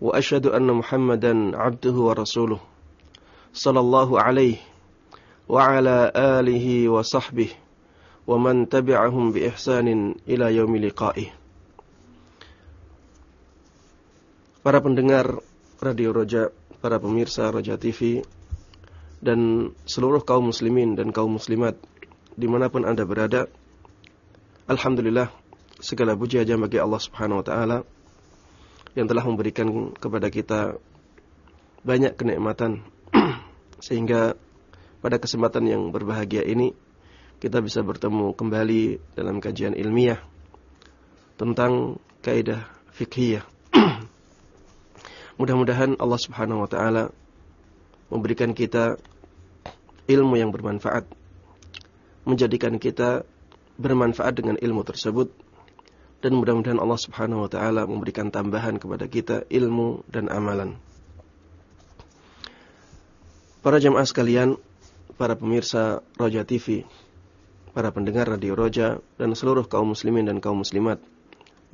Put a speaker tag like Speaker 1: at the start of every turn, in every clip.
Speaker 1: وأشهد أن محمدا عبده ورسوله صلى الله عليه وعلى آله وصحبه ومن تبعهم بإحسان إلى يوم لقائه Para pendengar Radio Roja, para pemirsa Roja TV, dan seluruh kaum muslimin dan kaum muslimat dimanapun anda berada, Alhamdulillah segala puji aja bagi Allah Subhanahu Wa Taala yang telah memberikan kepada kita banyak kenikmatan sehingga pada kesempatan yang berbahagia ini kita bisa bertemu kembali dalam kajian ilmiah tentang kaidah fikhiyah. Mudah-mudahan Allah Subhanahu wa taala memberikan kita ilmu yang bermanfaat, menjadikan kita bermanfaat dengan ilmu tersebut dan mudah-mudahan Allah Subhanahu wa taala memberikan tambahan kepada kita ilmu dan amalan. Para jemaah sekalian, para pemirsa Roja TV, para pendengar Radio Roja dan seluruh kaum muslimin dan kaum muslimat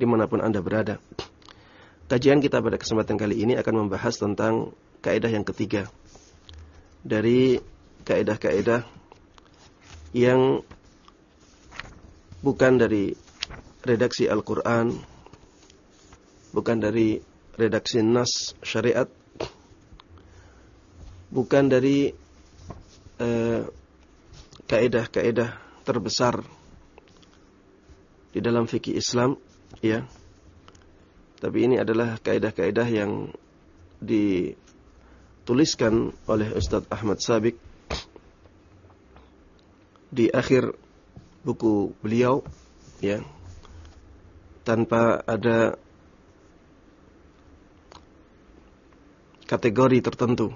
Speaker 1: di mana pun anda berada. Kajian kita pada kesempatan kali ini akan membahas tentang kaidah yang ketiga dari kaidah-kaidah yang bukan dari redaksi Al-Quran bukan dari redaksi Nas syariat bukan dari eh, kaedah-kaedah terbesar di dalam fikih Islam ya. Tapi ini adalah kaedah-kaedah yang dituliskan oleh Ustadz Ahmad Sabik di akhir buku beliau ya tanpa ada kategori tertentu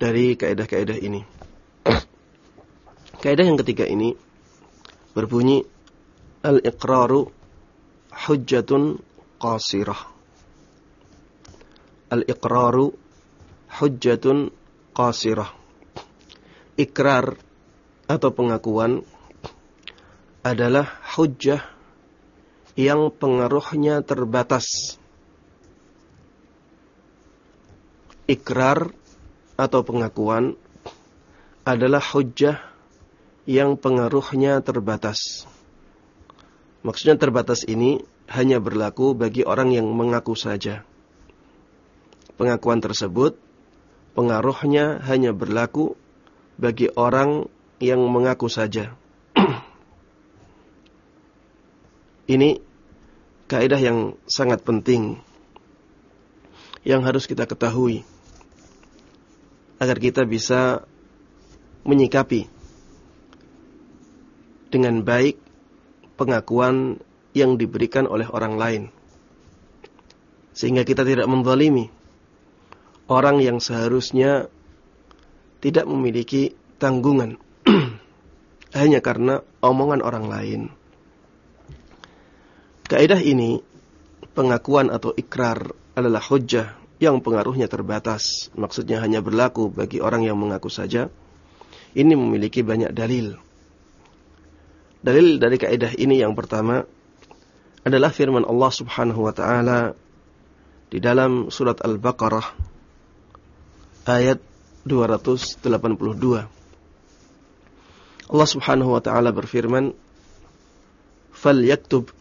Speaker 1: dari kaidah-kaidah ini. Kaidah yang ketiga ini berbunyi al-iqraru hujjatun qasirah. Al-iqraru hujjatun qasirah. Ikrar atau pengakuan adalah hujjah yang pengaruhnya terbatas. Ikrar atau pengakuan adalah hujjah yang pengaruhnya terbatas. Maksudnya terbatas ini hanya berlaku bagi orang yang mengaku saja. Pengakuan tersebut pengaruhnya hanya berlaku bagi orang yang mengaku saja. Ini kaidah yang sangat penting yang harus kita ketahui agar kita bisa menyikapi dengan baik pengakuan yang diberikan oleh orang lain. Sehingga kita tidak menzalimi orang yang seharusnya tidak memiliki tanggungan hanya karena omongan orang lain. Kaidah ini pengakuan atau ikrar adalah hujjah yang pengaruhnya terbatas. Maksudnya hanya berlaku bagi orang yang mengaku saja. Ini memiliki banyak dalil. Dalil dari kaidah ini yang pertama adalah firman Allah Subhanahu wa taala di dalam surat Al-Baqarah ayat 282. Allah Subhanahu wa taala berfirman, "Falyaktub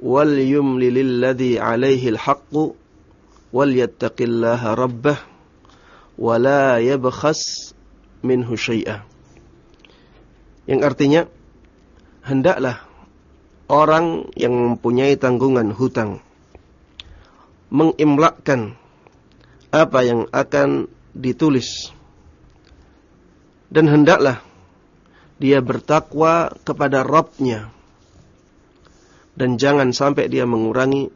Speaker 1: wal yumlil ladzi alaihi alhaqqu wal yattaqillaha rabbah wa la yabkhas minhu syai'a. Yang artinya hendaklah orang yang mempunyai tanggungan hutang mengimlakkan apa yang akan ditulis dan hendaklah dia bertakwa kepada Rabbnya dan jangan sampai dia mengurangi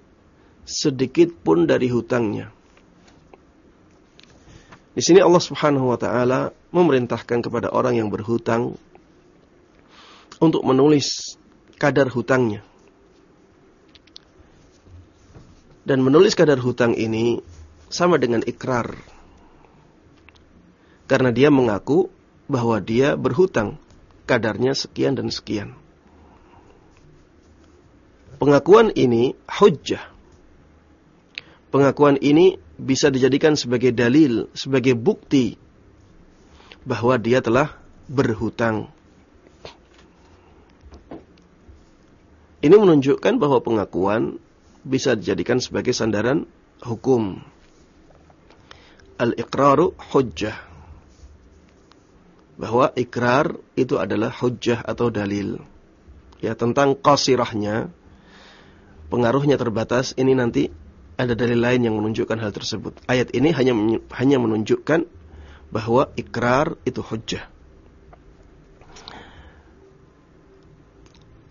Speaker 1: sedikit pun dari hutangnya. Di sini Allah Subhanahu wa taala memerintahkan kepada orang yang berhutang untuk menulis kadar hutangnya. Dan menulis kadar hutang ini sama dengan ikrar. Karena dia mengaku bahwa dia berhutang kadarnya sekian dan sekian. Pengakuan ini hujjah. Pengakuan ini bisa dijadikan sebagai dalil, sebagai bukti bahwa dia telah berhutang. Ini menunjukkan bahwa pengakuan bisa dijadikan sebagai sandaran hukum. Al-iqraru hujjah. Bahwa ikrar itu adalah hujjah atau dalil. Ya, tentang qasirahnya, pengaruhnya terbatas, ini nanti ada dalil lain yang menunjukkan hal tersebut. Ayat ini hanya hanya menunjukkan bahwa ikrar itu hujjah.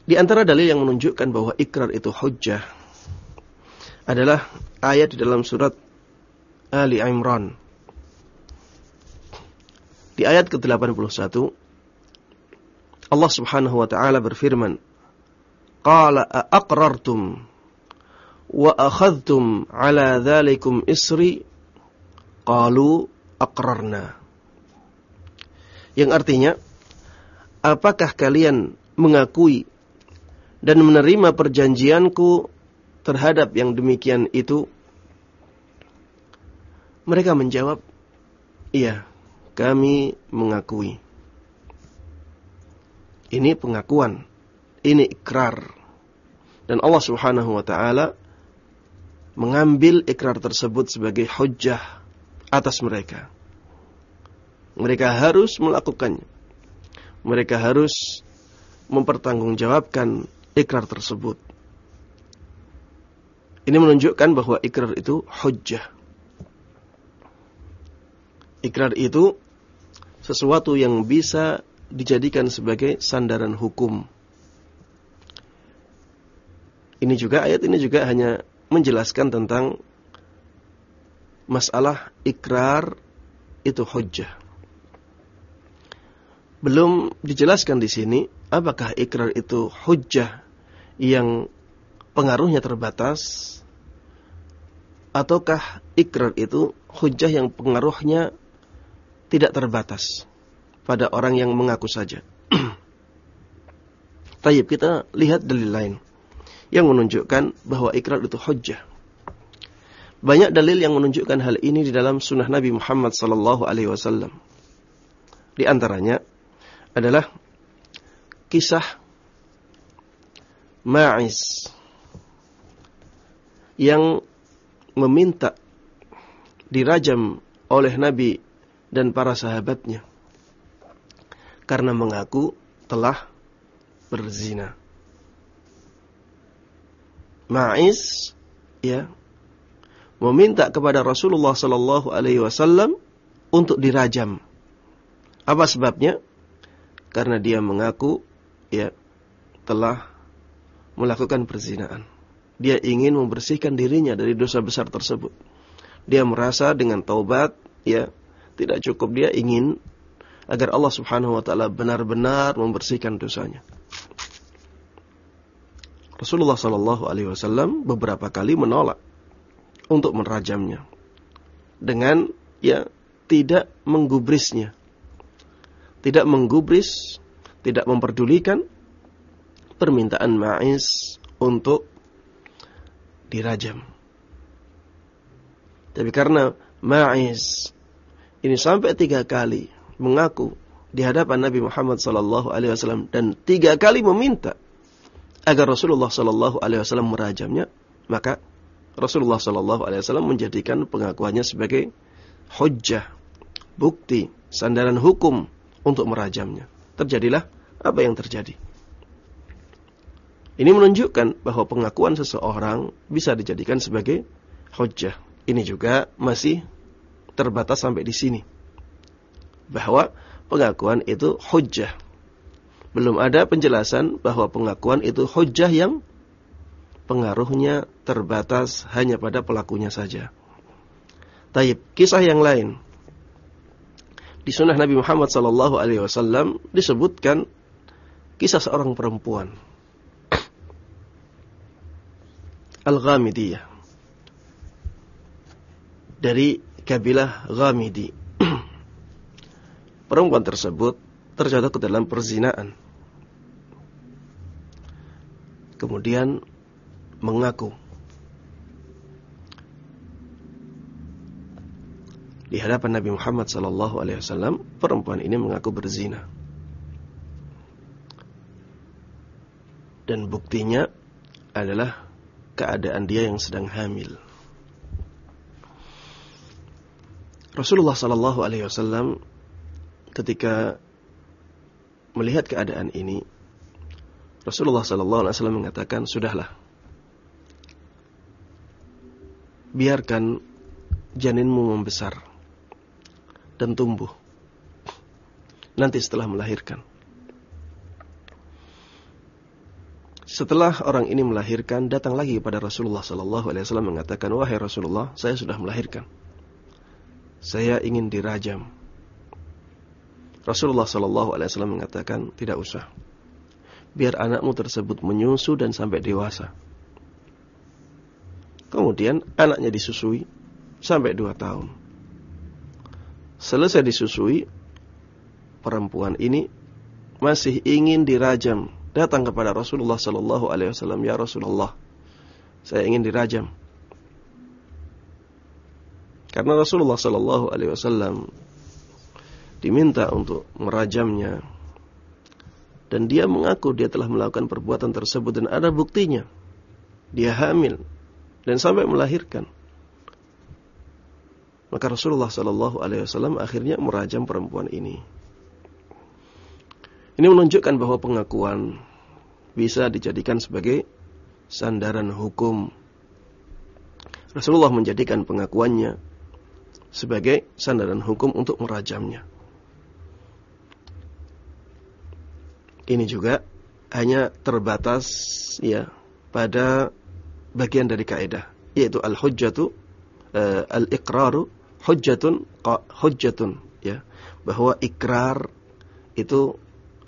Speaker 1: Di antara dalil yang menunjukkan bahwa ikrar itu hujjah adalah ayat di dalam surat Ali Imran. Di ayat ke-81 Allah Subhanahu wa taala berfirman, "Qala aqrartum wa akhadhtum ala dhalikum isri?" Qalu aqrarna. Yang artinya, apakah kalian mengakui dan menerima perjanjianku terhadap yang demikian itu? Mereka menjawab, iya, kami mengakui. Ini pengakuan, ini ikrar. Dan Allah subhanahu wa ta'ala mengambil ikrar tersebut sebagai hujjah atas mereka. Mereka harus melakukannya. Mereka harus mempertanggungjawabkan ikrar tersebut. Ini menunjukkan bahwa ikrar itu hujjah. Ikrar itu sesuatu yang bisa dijadikan sebagai sandaran hukum. Ini juga ayat ini juga hanya menjelaskan tentang masalah ikrar itu hujjah. Belum dijelaskan di sini apakah ikrar itu hujjah yang pengaruhnya terbatas ataukah ikrar itu hujah yang pengaruhnya tidak terbatas pada orang yang mengaku saja. Tayyib kita lihat dalil lain yang menunjukkan bahwa ikrar itu hujah. Banyak dalil yang menunjukkan hal ini di dalam sunnah Nabi Muhammad sallallahu alaihi wasallam. Di antaranya adalah kisah Ma'iz yang meminta dirajam oleh Nabi dan para sahabatnya karena mengaku telah berzina. Ma'iz ya meminta kepada Rasulullah sallallahu alaihi wasallam untuk dirajam. Apa sebabnya? Karena dia mengaku ya telah melakukan perzinaan. Dia ingin membersihkan dirinya dari dosa besar tersebut. Dia merasa dengan taubat, ya, tidak cukup dia ingin agar Allah Subhanahu wa taala benar-benar membersihkan dosanya. Rasulullah Shallallahu alaihi wasallam beberapa kali menolak untuk merajamnya dengan ya tidak menggubrisnya. Tidak menggubris, tidak memperdulikan permintaan Ma'iz untuk dirajam. Tapi karena Ma'iz ini sampai tiga kali mengaku di hadapan Nabi Muhammad wasallam dan tiga kali meminta agar Rasulullah sallallahu alaihi wasallam merajamnya, maka Rasulullah sallallahu alaihi wasallam menjadikan pengakuannya sebagai hujjah, bukti, sandaran hukum untuk merajamnya. Terjadilah apa yang terjadi. Ini menunjukkan bahwa pengakuan seseorang bisa dijadikan sebagai hujjah. Ini juga masih terbatas sampai di sini. Bahwa pengakuan itu hujjah. Belum ada penjelasan bahwa pengakuan itu hujjah yang pengaruhnya terbatas hanya pada pelakunya saja. Taib, kisah yang lain di sunnah Nabi Muhammad wasallam disebutkan kisah seorang perempuan Al-Ghamidiyah dari kabilah Ghamidi. perempuan tersebut terjatuh ke dalam perzinaan. Kemudian mengaku di hadapan Nabi Muhammad sallallahu alaihi wasallam perempuan ini mengaku berzina. Dan buktinya adalah keadaan dia yang sedang hamil. Rasulullah sallallahu alaihi wasallam ketika melihat keadaan ini Rasulullah sallallahu alaihi wasallam mengatakan, "Sudahlah. Biarkan janinmu membesar dan tumbuh. Nanti setelah melahirkan. Setelah orang ini melahirkan, datang lagi kepada Rasulullah Sallallahu Alaihi Wasallam mengatakan, wahai Rasulullah, saya sudah melahirkan. Saya ingin dirajam. Rasulullah Sallallahu Alaihi Wasallam mengatakan, tidak usah. Biar anakmu tersebut menyusu dan sampai dewasa. Kemudian anaknya disusui sampai dua tahun. Selesai disusui, perempuan ini masih ingin dirajam. Datang kepada Rasulullah sallallahu alaihi wasallam, "Ya Rasulullah, saya ingin dirajam." Karena Rasulullah sallallahu alaihi wasallam diminta untuk merajamnya. Dan dia mengaku dia telah melakukan perbuatan tersebut dan ada buktinya. Dia hamil dan sampai melahirkan. Maka Rasulullah Shallallahu Alaihi Wasallam akhirnya merajam perempuan ini. Ini menunjukkan bahwa pengakuan bisa dijadikan sebagai sandaran hukum. Rasulullah menjadikan pengakuannya sebagai sandaran hukum untuk merajamnya. Ini juga hanya terbatas ya pada bagian dari kaidah yaitu al-hujjatu uh, al-iqraru hujjatun hujjatun ya bahwa ikrar itu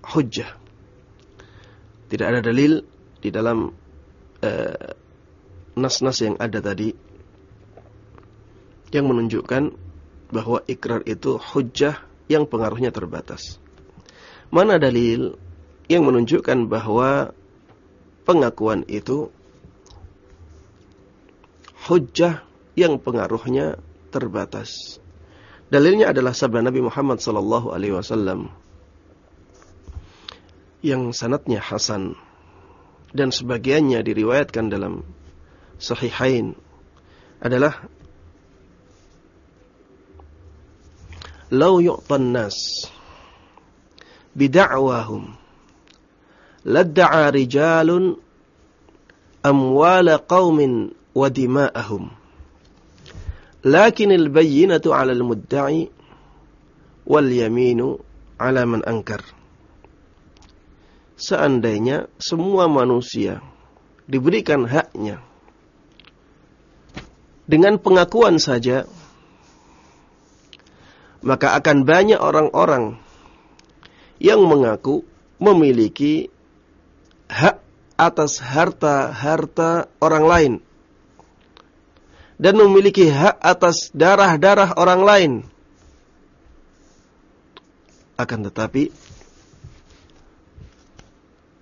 Speaker 1: hujjah. Tidak ada dalil di dalam eh, nas-nas uh, yang ada tadi yang menunjukkan bahwa ikrar itu hujjah yang pengaruhnya terbatas. Mana dalil yang menunjukkan bahwa pengakuan itu hujjah yang pengaruhnya terbatas. Dalilnya adalah sabda Nabi Muhammad sallallahu alaihi wasallam yang sanatnya hasan dan sebagiannya diriwayatkan dalam sahihain adalah Lau yu'tan nas bida'wahum ladda'a rijalun amwala qaumin wa dima'ahum Lakinil bayyinatu 'ala al-mudda'i wal yaminu 'ala man ankar. Seandainya semua manusia diberikan haknya dengan pengakuan saja maka akan banyak orang-orang yang mengaku memiliki hak atas harta-harta orang lain dan memiliki hak atas darah-darah orang lain. Akan tetapi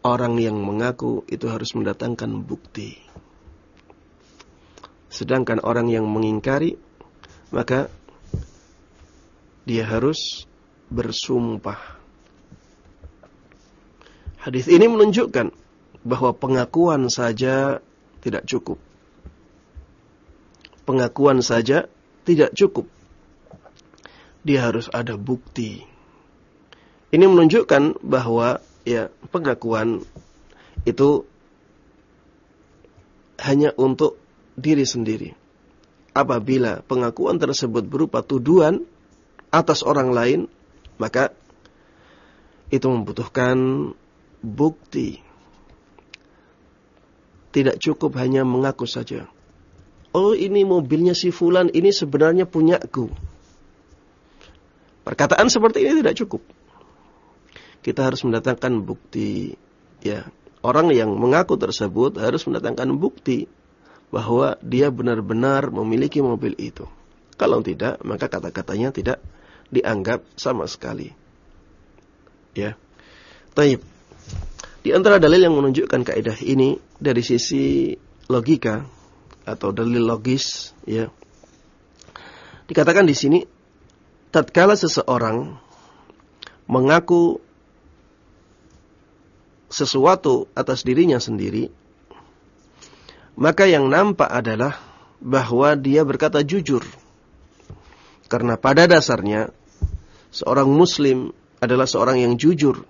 Speaker 1: orang yang mengaku itu harus mendatangkan bukti. Sedangkan orang yang mengingkari maka dia harus bersumpah. Hadis ini menunjukkan bahwa pengakuan saja tidak cukup pengakuan saja tidak cukup. Dia harus ada bukti. Ini menunjukkan bahwa ya pengakuan itu hanya untuk diri sendiri. Apabila pengakuan tersebut berupa tuduhan atas orang lain, maka itu membutuhkan bukti. Tidak cukup hanya mengaku saja oh ini mobilnya si fulan ini sebenarnya punyaku. Perkataan seperti ini tidak cukup. Kita harus mendatangkan bukti. Ya, orang yang mengaku tersebut harus mendatangkan bukti bahwa dia benar-benar memiliki mobil itu. Kalau tidak, maka kata-katanya tidak dianggap sama sekali. Ya. Taib. Di antara dalil yang menunjukkan kaidah ini dari sisi logika atau dalil logis, ya. Dikatakan di sini tatkala seseorang mengaku sesuatu atas dirinya sendiri, maka yang nampak adalah bahwa dia berkata jujur. Karena pada dasarnya seorang muslim adalah seorang yang jujur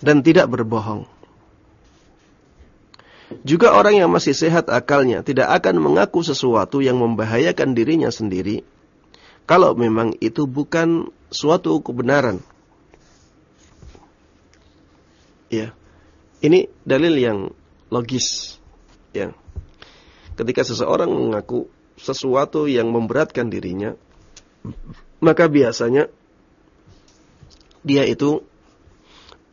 Speaker 1: dan tidak berbohong. Juga orang yang masih sehat akalnya tidak akan mengaku sesuatu yang membahayakan dirinya sendiri kalau memang itu bukan suatu kebenaran. Ya. Ini dalil yang logis. Ya. Ketika seseorang mengaku sesuatu yang memberatkan dirinya, maka biasanya dia itu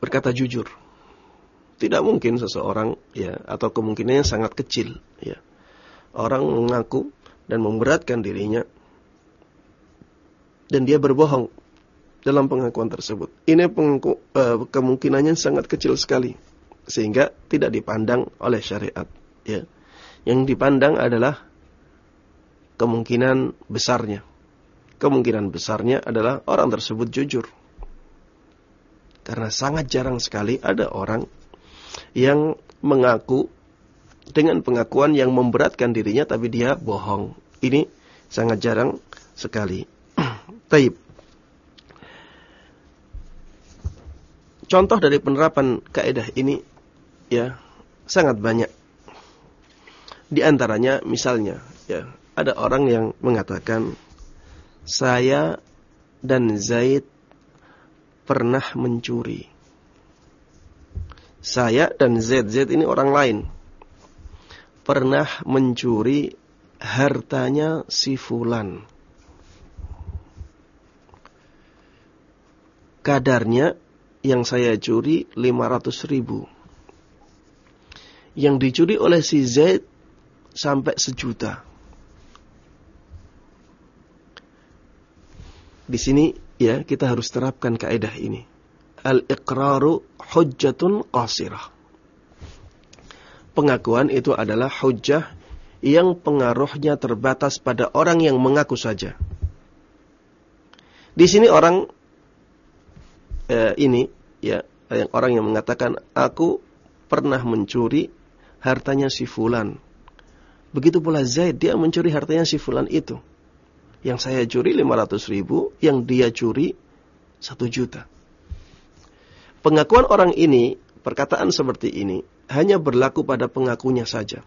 Speaker 1: berkata jujur. Tidak mungkin seseorang ya atau kemungkinannya sangat kecil ya. Orang mengaku dan memberatkan dirinya dan dia berbohong dalam pengakuan tersebut. Ini pengaku, uh, kemungkinannya sangat kecil sekali sehingga tidak dipandang oleh syariat. Ya. Yang dipandang adalah kemungkinan besarnya. Kemungkinan besarnya adalah orang tersebut jujur. Karena sangat jarang sekali ada orang yang mengaku dengan pengakuan yang memberatkan dirinya tapi dia bohong. Ini sangat jarang sekali. Taib. Contoh dari penerapan kaidah ini ya sangat banyak. Di antaranya misalnya ya ada orang yang mengatakan saya dan Zaid pernah mencuri. Saya dan Zaid ini orang lain. Pernah mencuri hartanya si fulan. Kadarnya yang saya curi 500 ribu yang dicuri oleh si Zaid sampai sejuta. Di sini ya kita harus terapkan kaidah ini. Al-iqraru hujjatun qasirah. Pengakuan itu adalah hujjah yang pengaruhnya terbatas pada orang yang mengaku saja. Di sini orang eh, ini ya yang orang yang mengatakan aku pernah mencuri hartanya si fulan. Begitu pula Zaid, dia mencuri hartanya si fulan itu. Yang saya curi 500 ribu, yang dia curi 1 juta. Pengakuan orang ini, perkataan seperti ini, hanya berlaku pada pengakunya saja.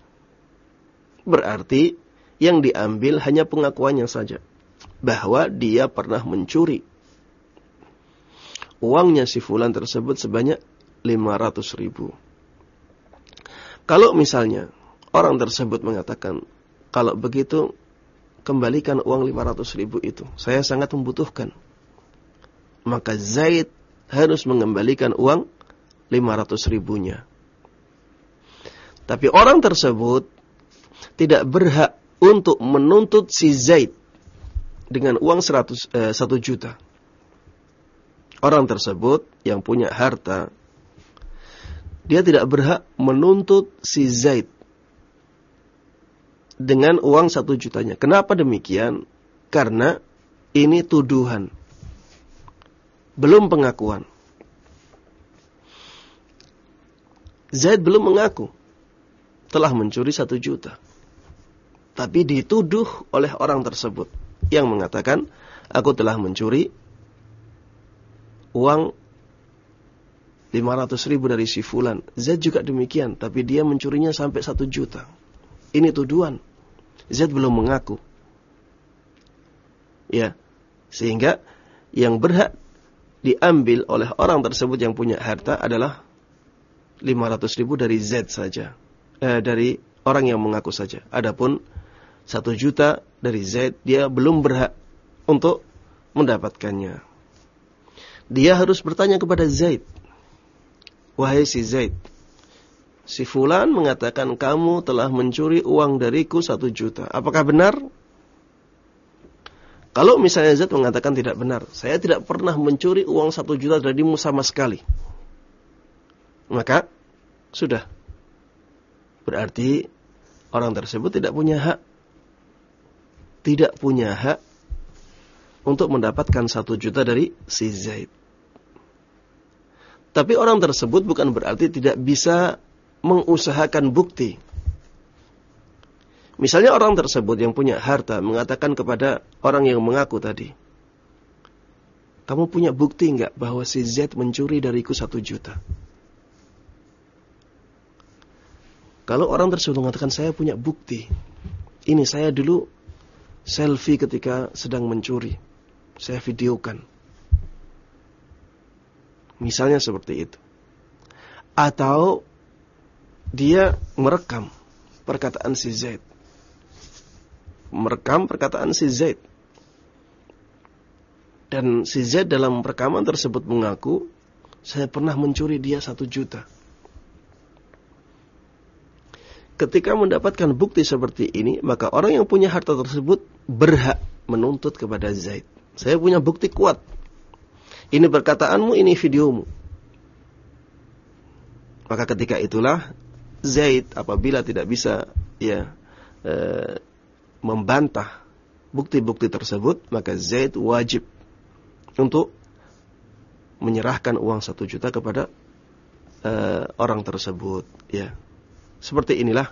Speaker 1: Berarti, yang diambil hanya pengakuannya saja. Bahwa dia pernah mencuri. Uangnya si fulan tersebut sebanyak 500 ribu. Kalau misalnya orang tersebut mengatakan, kalau begitu kembalikan uang 500 ribu itu. Saya sangat membutuhkan. Maka Zaid harus mengembalikan uang 500 ribunya. Tapi orang tersebut tidak berhak untuk menuntut si Zaid dengan uang 100, eh, 1 juta. Orang tersebut yang punya harta dia tidak berhak menuntut si Zaid dengan uang satu jutanya. Kenapa demikian? Karena ini tuduhan. Belum pengakuan. Zaid belum mengaku telah mencuri satu juta. Tapi dituduh oleh orang tersebut yang mengatakan, aku telah mencuri uang 500 ribu dari si Fulan. Z juga demikian, tapi dia mencurinya sampai 1 juta. Ini tuduhan. Z belum mengaku. Ya, sehingga yang berhak diambil oleh orang tersebut yang punya harta adalah 500 ribu dari Z saja. Eh, dari orang yang mengaku saja. Adapun 1 juta dari Z, dia belum berhak untuk mendapatkannya. Dia harus bertanya kepada Zaid. Wahai si Zaid, si Fulan mengatakan kamu telah mencuri uang dariku satu juta. Apakah benar? Kalau misalnya Zaid mengatakan tidak benar, saya tidak pernah mencuri uang satu juta darimu sama sekali. Maka, sudah. Berarti orang tersebut tidak punya hak. Tidak punya hak untuk mendapatkan satu juta dari si Zaid. Tapi orang tersebut bukan berarti tidak bisa mengusahakan bukti Misalnya orang tersebut yang punya harta mengatakan kepada orang yang mengaku tadi, kamu punya bukti enggak bahwa si Z mencuri dariku satu juta? Kalau orang tersebut mengatakan saya punya bukti, ini saya dulu selfie ketika sedang mencuri, saya videokan. Misalnya seperti itu. Atau dia merekam perkataan si Z merekam perkataan si Zaid. Dan si Zaid dalam rekaman tersebut mengaku, saya pernah mencuri dia satu juta. Ketika mendapatkan bukti seperti ini, maka orang yang punya harta tersebut berhak menuntut kepada Zaid. Saya punya bukti kuat. Ini perkataanmu, ini videomu. Maka ketika itulah Zaid apabila tidak bisa ya eh, membantah bukti-bukti tersebut, maka Zaid wajib untuk menyerahkan uang satu juta kepada uh, orang tersebut. Ya, seperti inilah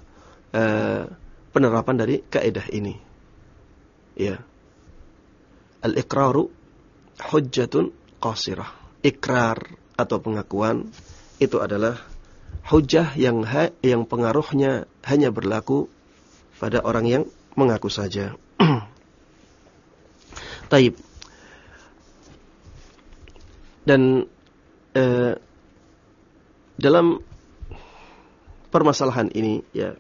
Speaker 1: uh, penerapan dari kaidah ini. Ya, al-iqraru hujjatun qasirah. Ikrar atau pengakuan itu adalah hujah yang ha yang pengaruhnya hanya berlaku pada orang yang mengaku saja. Taib. Dan eh, dalam permasalahan ini ya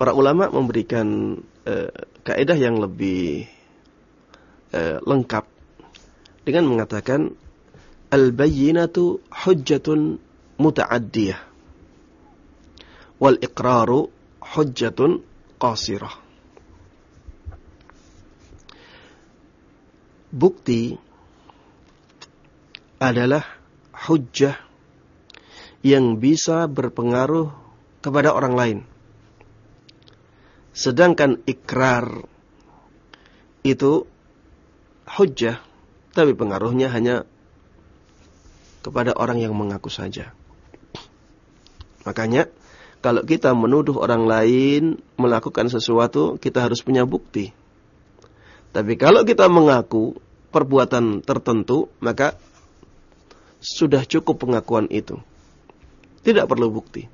Speaker 1: para ulama memberikan eh, kaidah yang lebih eh, lengkap dengan mengatakan al-bayyinatu hujjatun muta'addiyah wal iqraru hujjatun qasirah bukti adalah hujjah yang bisa berpengaruh kepada orang lain. Sedangkan ikrar itu hujjah, tapi pengaruhnya hanya kepada orang yang mengaku saja. Makanya, kalau kita menuduh orang lain melakukan sesuatu, kita harus punya bukti. Tapi kalau kita mengaku perbuatan tertentu, maka sudah cukup pengakuan itu. Tidak perlu bukti.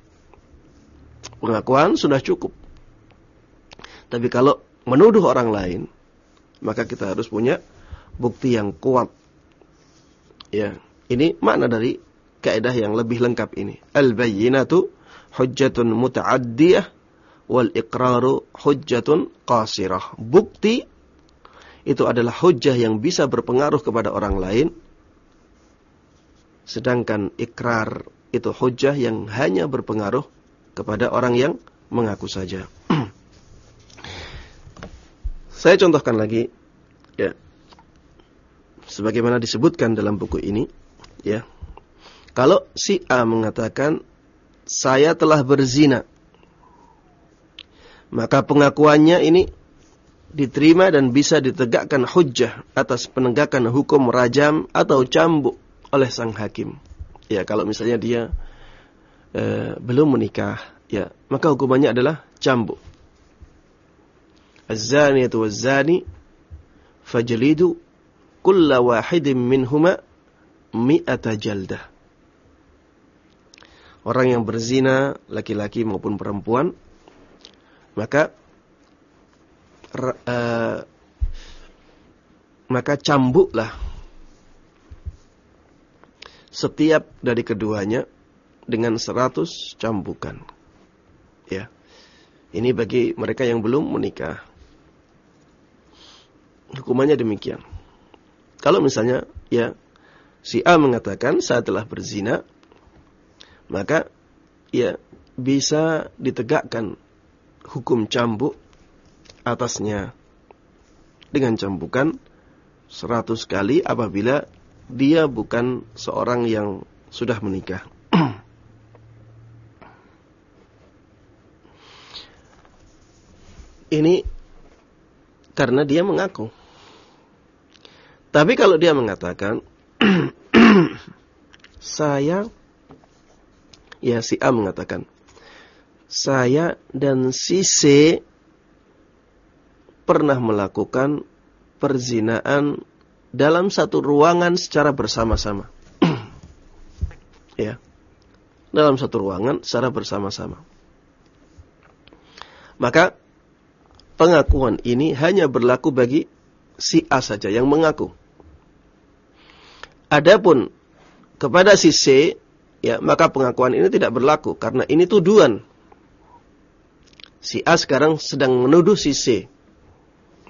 Speaker 1: Pengakuan sudah cukup. Tapi kalau menuduh orang lain, maka kita harus punya bukti yang kuat. Ya, ini makna dari kaidah yang lebih lengkap ini. Al-bayyinatu hujjatun muta'addiyah wal iqraru hujjatun qasirah. Bukti itu adalah hujah yang bisa berpengaruh kepada orang lain. Sedangkan ikrar itu hujah yang hanya berpengaruh kepada orang yang mengaku saja. Saya contohkan lagi ya. Sebagaimana disebutkan dalam buku ini ya. Kalau si A mengatakan saya telah berzina maka pengakuannya ini diterima dan bisa ditegakkan hujjah atas penegakan hukum rajam atau cambuk oleh sang hakim. Ya, kalau misalnya dia e, belum menikah, ya, maka hukumannya adalah cambuk. Az-zaniyatu waz-zani fajlidu kulla wahidin minhuma mi'ata jaldah. Orang yang berzina, laki-laki maupun perempuan, maka uh, maka cambuklah setiap dari keduanya dengan seratus cambukan. Ya. Ini bagi mereka yang belum menikah. Hukumannya demikian. Kalau misalnya ya Si A mengatakan saya telah berzina, maka ya bisa ditegakkan hukum cambuk atasnya dengan cambukan 100 kali apabila dia bukan seorang yang sudah menikah. Ini karena dia mengaku. Tapi kalau dia mengatakan saya ya si A mengatakan saya dan si C pernah melakukan perzinaan dalam satu ruangan secara bersama-sama. ya. Dalam satu ruangan secara bersama-sama. Maka pengakuan ini hanya berlaku bagi si A saja yang mengaku. Adapun kepada si C, ya maka pengakuan ini tidak berlaku karena ini tuduhan. Si A sekarang sedang menuduh si C.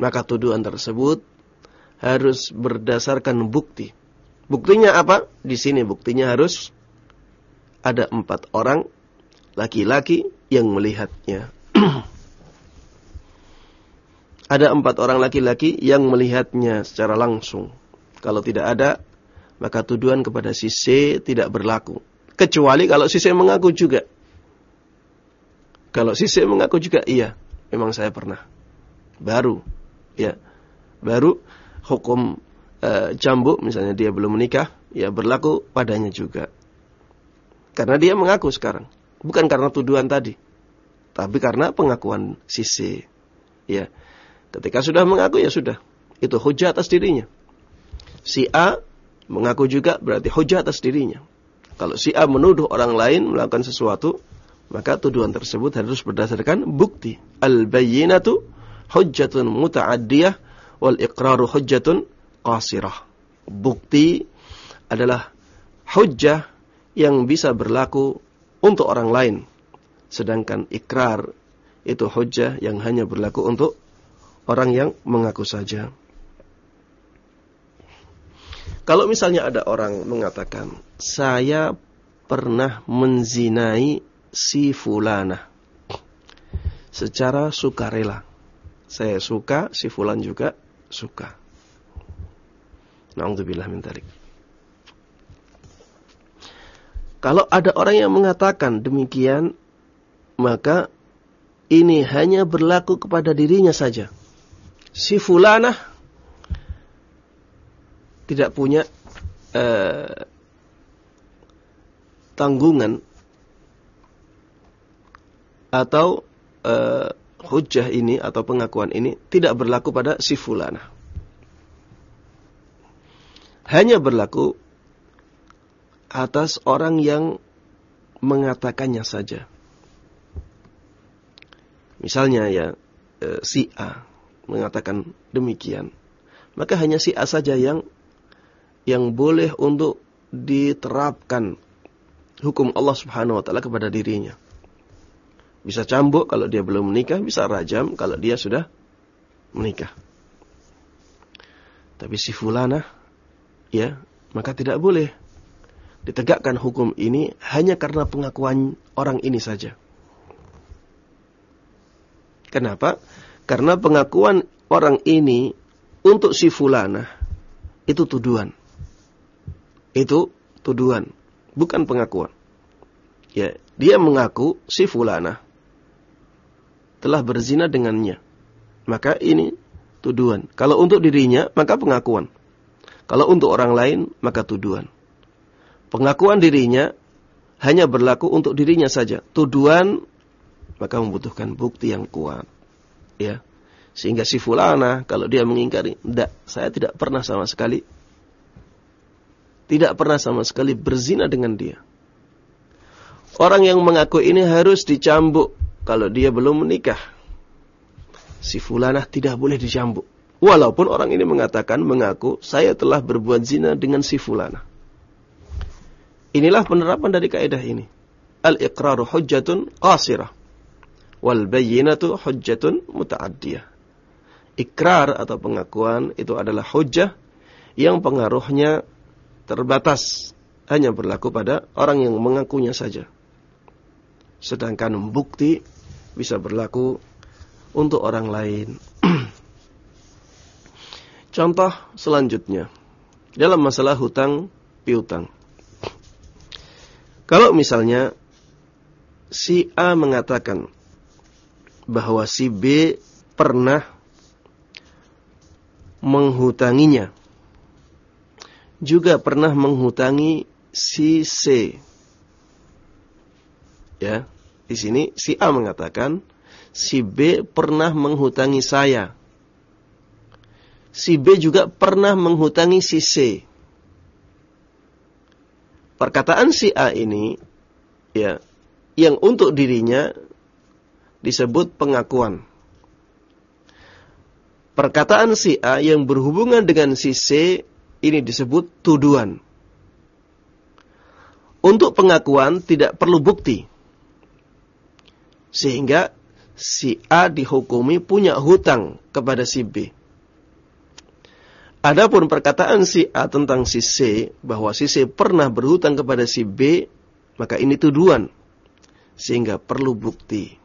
Speaker 1: Maka tuduhan tersebut harus berdasarkan bukti. Buktinya apa? Di sini buktinya harus ada empat orang laki-laki yang melihatnya. ada empat orang laki-laki yang melihatnya secara langsung. Kalau tidak ada, maka tuduhan kepada si C tidak berlaku. Kecuali kalau si C mengaku juga. Kalau si C mengaku juga, iya, memang saya pernah. Baru, ya, baru hukum e, jambu, misalnya dia belum menikah, ya berlaku padanya juga. Karena dia mengaku sekarang, bukan karena tuduhan tadi, tapi karena pengakuan si C. Ya, ketika sudah mengaku ya sudah, itu hujah atas dirinya. Si A mengaku juga berarti hujah atas dirinya. Kalau si A menuduh orang lain melakukan sesuatu, maka tuduhan tersebut harus berdasarkan bukti. Al-bayyinatu hujjatun muta'addiyah wal iqraru hujjatun qasirah. Bukti adalah hujjah yang bisa berlaku untuk orang lain. Sedangkan ikrar itu hujjah yang hanya berlaku untuk orang yang mengaku saja. Kalau misalnya ada orang mengatakan, saya pernah menzinai si fulana secara sukarela. Saya suka, si fulan juga suka. Na'udzubillah min talik. Kalau ada orang yang mengatakan demikian, maka ini hanya berlaku kepada dirinya saja. Si fulanah tidak punya uh, tanggungan atau uh, hujah ini atau pengakuan ini tidak berlaku pada si fulana. Hanya berlaku atas orang yang mengatakannya saja. Misalnya ya uh, si A mengatakan demikian, maka hanya si A saja yang yang boleh untuk diterapkan hukum Allah Subhanahu wa taala kepada dirinya. Bisa cambuk kalau dia belum menikah, bisa rajam kalau dia sudah menikah. Tapi si fulana ya, maka tidak boleh ditegakkan hukum ini hanya karena pengakuan orang ini saja. Kenapa? Karena pengakuan orang ini untuk si fulana itu tuduhan. Itu tuduhan, bukan pengakuan. Ya, dia mengaku si fulana telah berzina dengannya. Maka ini tuduhan. Kalau untuk dirinya, maka pengakuan. Kalau untuk orang lain, maka tuduhan. Pengakuan dirinya hanya berlaku untuk dirinya saja. Tuduhan maka membutuhkan bukti yang kuat. Ya. Sehingga si fulana kalau dia mengingkari, tidak, saya tidak pernah sama sekali tidak pernah sama sekali berzina dengan dia. Orang yang mengaku ini harus dicambuk kalau dia belum menikah. Si fulanah tidak boleh dicambuk. Walaupun orang ini mengatakan, mengaku, saya telah berbuat zina dengan si fulanah. Inilah penerapan dari kaidah ini. Al-iqraru hujjatun qasirah. Wal bayyinatu hujjatun muta'addiyah. Ikrar atau pengakuan itu adalah hujjah yang pengaruhnya terbatas, hanya berlaku pada orang yang mengakunya saja. Sedangkan bukti bisa berlaku untuk orang lain. Contoh selanjutnya dalam masalah hutang piutang. Kalau misalnya si A mengatakan bahwa si B pernah menghutanginya juga pernah menghutangi si C. Ya, di sini si A mengatakan si B pernah menghutangi saya. Si B juga pernah menghutangi si C. Perkataan si A ini ya yang untuk dirinya disebut pengakuan. Perkataan si A yang berhubungan dengan si C ini disebut tuduhan. Untuk pengakuan tidak perlu bukti. Sehingga si A dihukumi punya hutang kepada si B. Adapun perkataan si A tentang si C bahwa si C pernah berhutang kepada si B, maka ini tuduhan sehingga perlu bukti.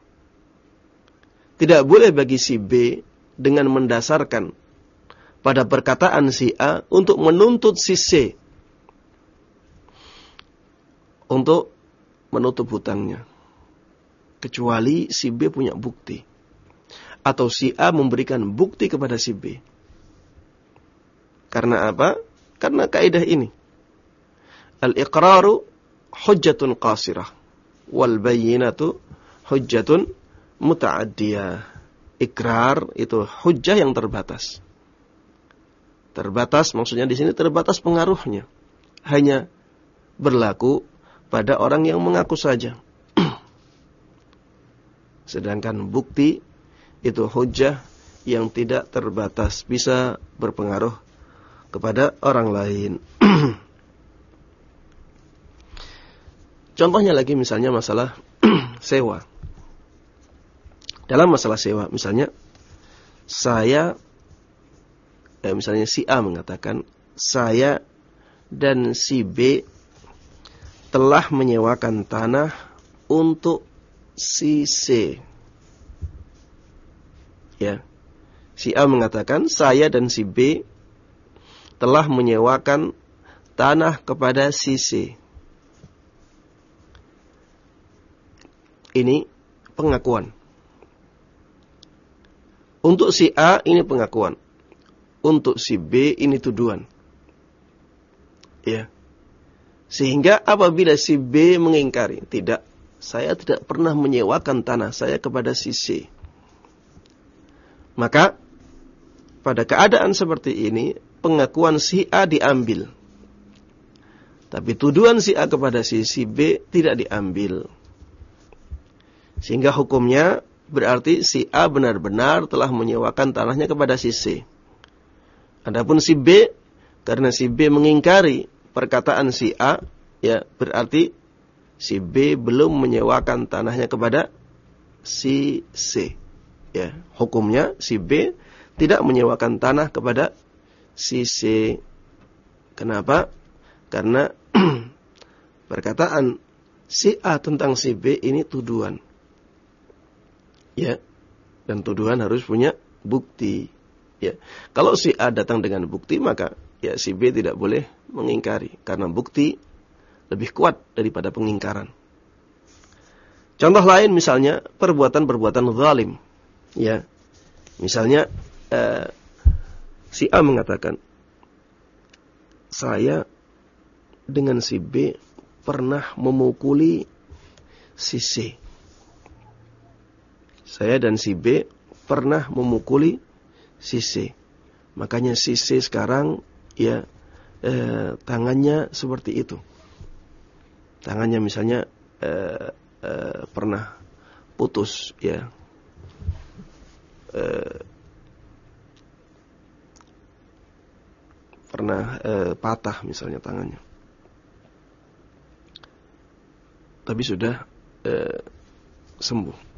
Speaker 1: Tidak boleh bagi si B dengan mendasarkan pada perkataan si A untuk menuntut si C untuk menutup hutangnya. Kecuali si B punya bukti. Atau si A memberikan bukti kepada si B. Karena apa? Karena kaidah ini. Al-iqraru hujjatun qasirah. Wal bayyinatu hujjatun muta'addiyah. Ikrar itu hujjah yang terbatas. Terbatas maksudnya di sini terbatas pengaruhnya. Hanya berlaku pada orang yang mengaku saja. Sedangkan bukti itu hujah yang tidak terbatas bisa berpengaruh kepada orang lain. Contohnya lagi misalnya masalah sewa. Dalam masalah sewa misalnya saya eh, misalnya si A mengatakan saya dan si B telah menyewakan tanah untuk si C. Ya. Si A mengatakan saya dan si B telah menyewakan tanah kepada si C. Ini pengakuan. Untuk si A ini pengakuan untuk si B ini tuduhan. Ya. Sehingga apabila si B mengingkari, tidak, saya tidak pernah menyewakan tanah saya kepada si C. Maka pada keadaan seperti ini pengakuan si A diambil. Tapi tuduhan si A kepada si, si B tidak diambil. Sehingga hukumnya berarti si A benar-benar telah menyewakan tanahnya kepada si C. Adapun si B, karena si B mengingkari perkataan si A, ya berarti si B belum menyewakan tanahnya kepada si C. Ya, hukumnya si B tidak menyewakan tanah kepada si C. Kenapa? Karena perkataan si A tentang si B ini tuduhan. Ya. Dan tuduhan harus punya bukti. Ya. Kalau si A datang dengan bukti maka ya si B tidak boleh mengingkari karena bukti lebih kuat daripada pengingkaran. Contoh lain misalnya perbuatan-perbuatan zalim. Ya. Misalnya eh, si A mengatakan saya dengan si B pernah memukuli si C. Saya dan si B pernah memukuli Sisi. Makanya Sisi sekarang ya eh, tangannya seperti itu. Tangannya misalnya eh, eh, pernah putus ya. Eh, pernah eh, patah misalnya tangannya. Tapi sudah eh, sembuh.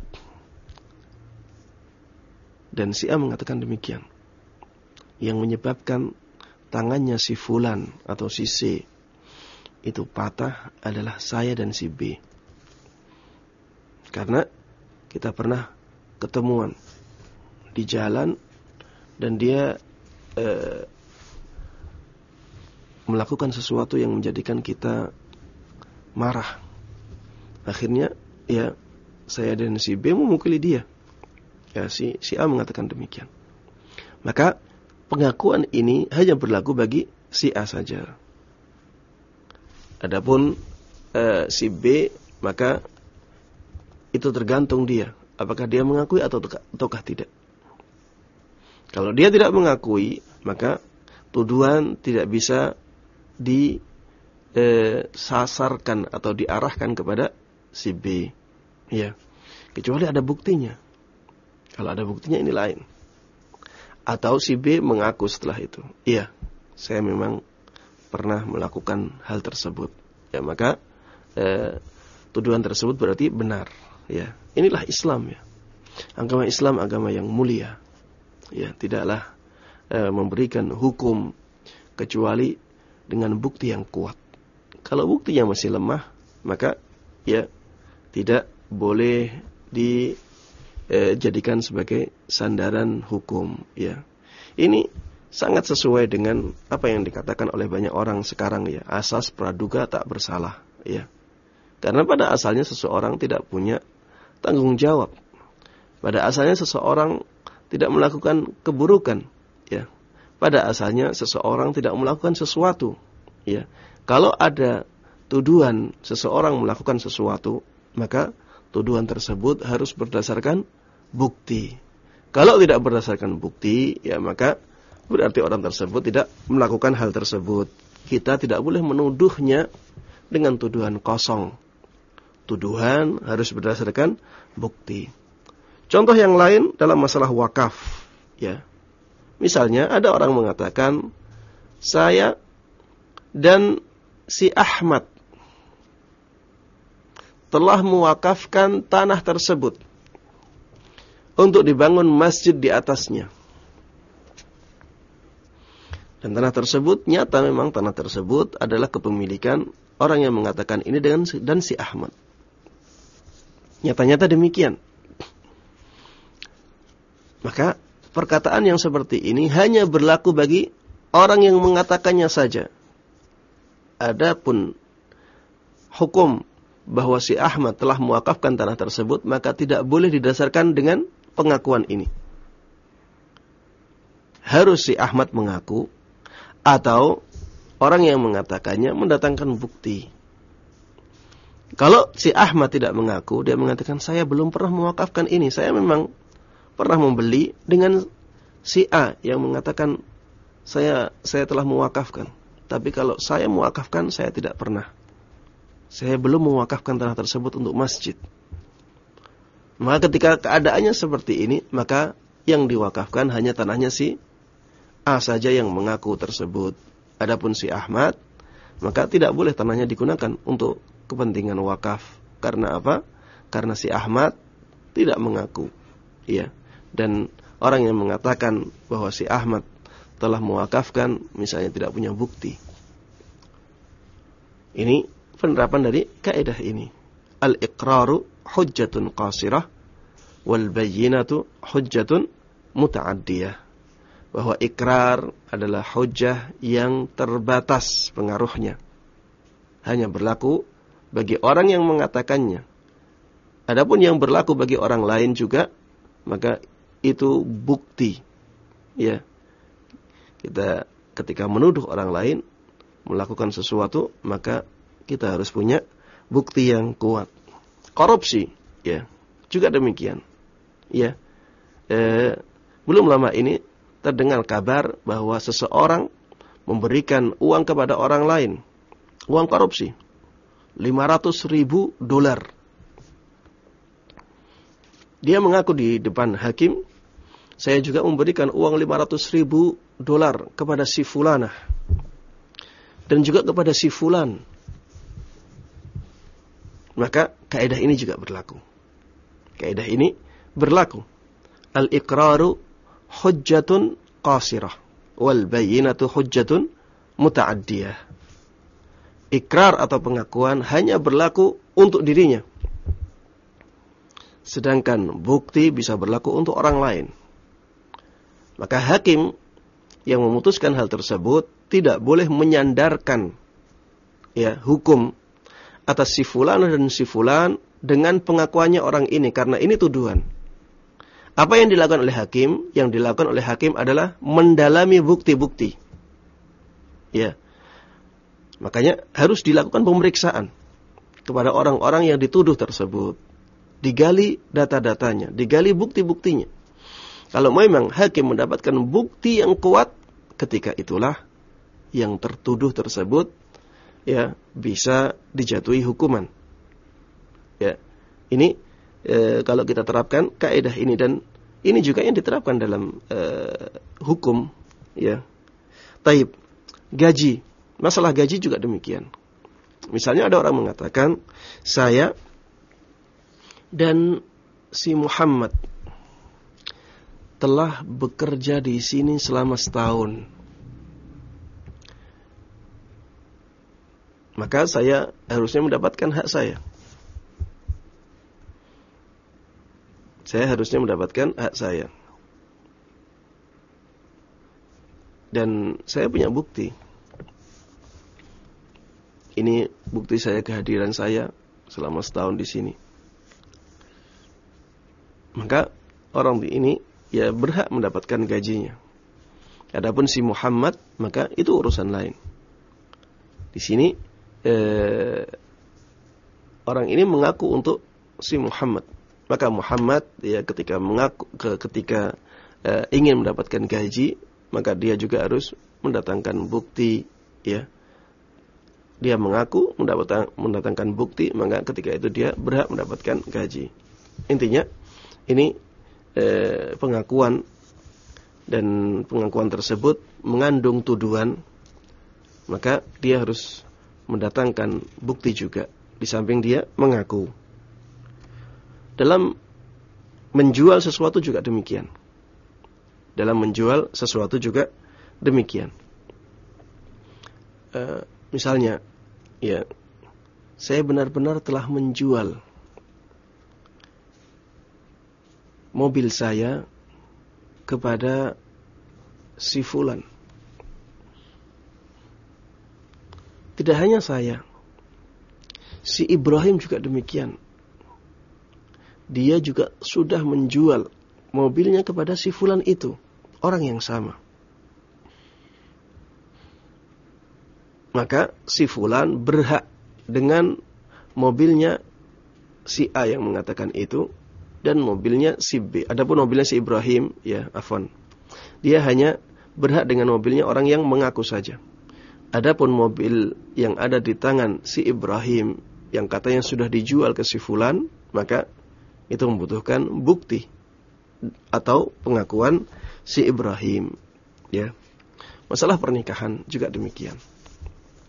Speaker 1: Dan si A mengatakan demikian. Yang menyebabkan tangannya si Fulan atau si C itu patah adalah saya dan si B. Karena kita pernah ketemuan di jalan dan dia eh, melakukan sesuatu yang menjadikan kita marah. Akhirnya ya saya dan si B memukuli dia. Ya si si A mengatakan demikian. Maka pengakuan ini hanya berlaku bagi si A saja. Adapun uh, si B maka itu tergantung dia apakah dia mengakui atau ataukah tidak. Kalau dia tidak mengakui, maka tuduhan tidak bisa disasarkan eh, atau diarahkan kepada si B. Ya. Kecuali ada buktinya. Kalau ada buktinya ini lain. Atau si B mengaku setelah itu. Iya, saya memang pernah melakukan hal tersebut. Ya maka eh, tuduhan tersebut berarti benar. Ya, inilah Islam ya. Agama Islam agama yang mulia. Ya, tidaklah eh, memberikan hukum kecuali dengan bukti yang kuat. Kalau buktinya masih lemah, maka ya tidak boleh dijadikan sebagai sandaran hukum. Ya, ini sangat sesuai dengan apa yang dikatakan oleh banyak orang sekarang ya. Asas praduga tak bersalah ya. Karena pada asalnya seseorang tidak punya tanggung jawab. Pada asalnya seseorang tidak melakukan keburukan ya. Pada asalnya seseorang tidak melakukan sesuatu ya. Kalau ada tuduhan seseorang melakukan sesuatu maka tuduhan tersebut harus berdasarkan bukti kalau tidak berdasarkan bukti ya maka berarti orang tersebut tidak melakukan hal tersebut. Kita tidak boleh menuduhnya dengan tuduhan kosong. Tuduhan harus berdasarkan bukti. Contoh yang lain dalam masalah wakaf, ya. Misalnya ada orang mengatakan saya dan si Ahmad telah mewakafkan tanah tersebut untuk dibangun masjid di atasnya. Dan tanah tersebut nyata memang tanah tersebut adalah kepemilikan orang yang mengatakan ini dengan dan si Ahmad. Nyata-nyata demikian. Maka perkataan yang seperti ini hanya berlaku bagi orang yang mengatakannya saja. Adapun hukum bahwa si Ahmad telah mewakafkan tanah tersebut maka tidak boleh didasarkan dengan pengakuan ini. Harus si Ahmad mengaku atau orang yang mengatakannya mendatangkan bukti. Kalau si Ahmad tidak mengaku, dia mengatakan saya belum pernah mewakafkan ini. Saya memang pernah membeli dengan si A yang mengatakan saya saya telah mewakafkan. Tapi kalau saya mewakafkan, saya tidak pernah. Saya belum mewakafkan tanah tersebut untuk masjid. Maka ketika keadaannya seperti ini, maka yang diwakafkan hanya tanahnya si A saja yang mengaku tersebut. Adapun si Ahmad, maka tidak boleh tanahnya digunakan untuk kepentingan wakaf. Karena apa? Karena si Ahmad tidak mengaku. Ya. Dan orang yang mengatakan bahwa si Ahmad telah mewakafkan misalnya tidak punya bukti. Ini penerapan dari kaidah ini. Al-iqraru hujjatun qasirah wal bayyinatu hujjatun muta'addiyah bahwa ikrar adalah hujah yang terbatas pengaruhnya. Hanya berlaku bagi orang yang mengatakannya. Adapun yang berlaku bagi orang lain juga, maka itu bukti. Ya. Kita ketika menuduh orang lain melakukan sesuatu, maka kita harus punya bukti yang kuat. Korupsi, ya. Juga demikian. Ya. Eh, belum lama ini terdengar kabar bahwa seseorang memberikan uang kepada orang lain. Uang korupsi. 500 ribu dolar. Dia mengaku di depan hakim, saya juga memberikan uang 500 ribu dolar kepada si fulanah. Dan juga kepada si fulan. Maka kaidah ini juga berlaku. Kaidah ini berlaku. Al-iqraru hujjatun qasirah wal bayyinatu hujjatun muta'addiyah. ikrar atau pengakuan hanya berlaku untuk dirinya. Sedangkan bukti bisa berlaku untuk orang lain. Maka hakim yang memutuskan hal tersebut tidak boleh menyandarkan ya hukum atas si fulan dan si fulan dengan pengakuannya orang ini karena ini tuduhan. Apa yang dilakukan oleh hakim? Yang dilakukan oleh hakim adalah mendalami bukti-bukti. Ya. Makanya harus dilakukan pemeriksaan kepada orang-orang yang dituduh tersebut. Digali data-datanya, digali bukti-buktinya. Kalau memang hakim mendapatkan bukti yang kuat, ketika itulah yang tertuduh tersebut ya bisa dijatuhi hukuman. Ya. Ini e, kalau kita terapkan kaidah ini dan ini juga yang diterapkan dalam e, hukum ya. Taib gaji. Masalah gaji juga demikian. Misalnya ada orang mengatakan saya dan si Muhammad telah bekerja di sini selama setahun. Maka saya harusnya mendapatkan hak saya. Saya harusnya mendapatkan hak saya. Dan saya punya bukti. Ini bukti saya kehadiran saya selama setahun di sini. Maka orang ini ya berhak mendapatkan gajinya. Adapun si Muhammad maka itu urusan lain. Di sini eh, orang ini mengaku untuk si Muhammad maka Muhammad ya ketika mengaku ke, ketika uh, ingin mendapatkan gaji, maka dia juga harus mendatangkan bukti ya. Dia mengaku mendapatkan mendatangkan bukti, maka ketika itu dia berhak mendapatkan gaji. Intinya ini eh, pengakuan dan pengakuan tersebut mengandung tuduhan, maka dia harus mendatangkan bukti juga di samping dia mengaku. Dalam menjual sesuatu juga demikian. Dalam menjual sesuatu juga demikian. Uh, misalnya, ya, saya benar-benar telah menjual mobil saya kepada si Fulan. Tidak hanya saya, si Ibrahim juga demikian dia juga sudah menjual mobilnya kepada si fulan itu, orang yang sama. Maka si fulan berhak dengan mobilnya si A yang mengatakan itu dan mobilnya si B. Adapun mobilnya si Ibrahim, ya, afwan. Dia hanya berhak dengan mobilnya orang yang mengaku saja. Adapun mobil yang ada di tangan si Ibrahim yang katanya sudah dijual ke si fulan, maka itu membutuhkan bukti atau pengakuan si Ibrahim ya. Masalah pernikahan juga demikian.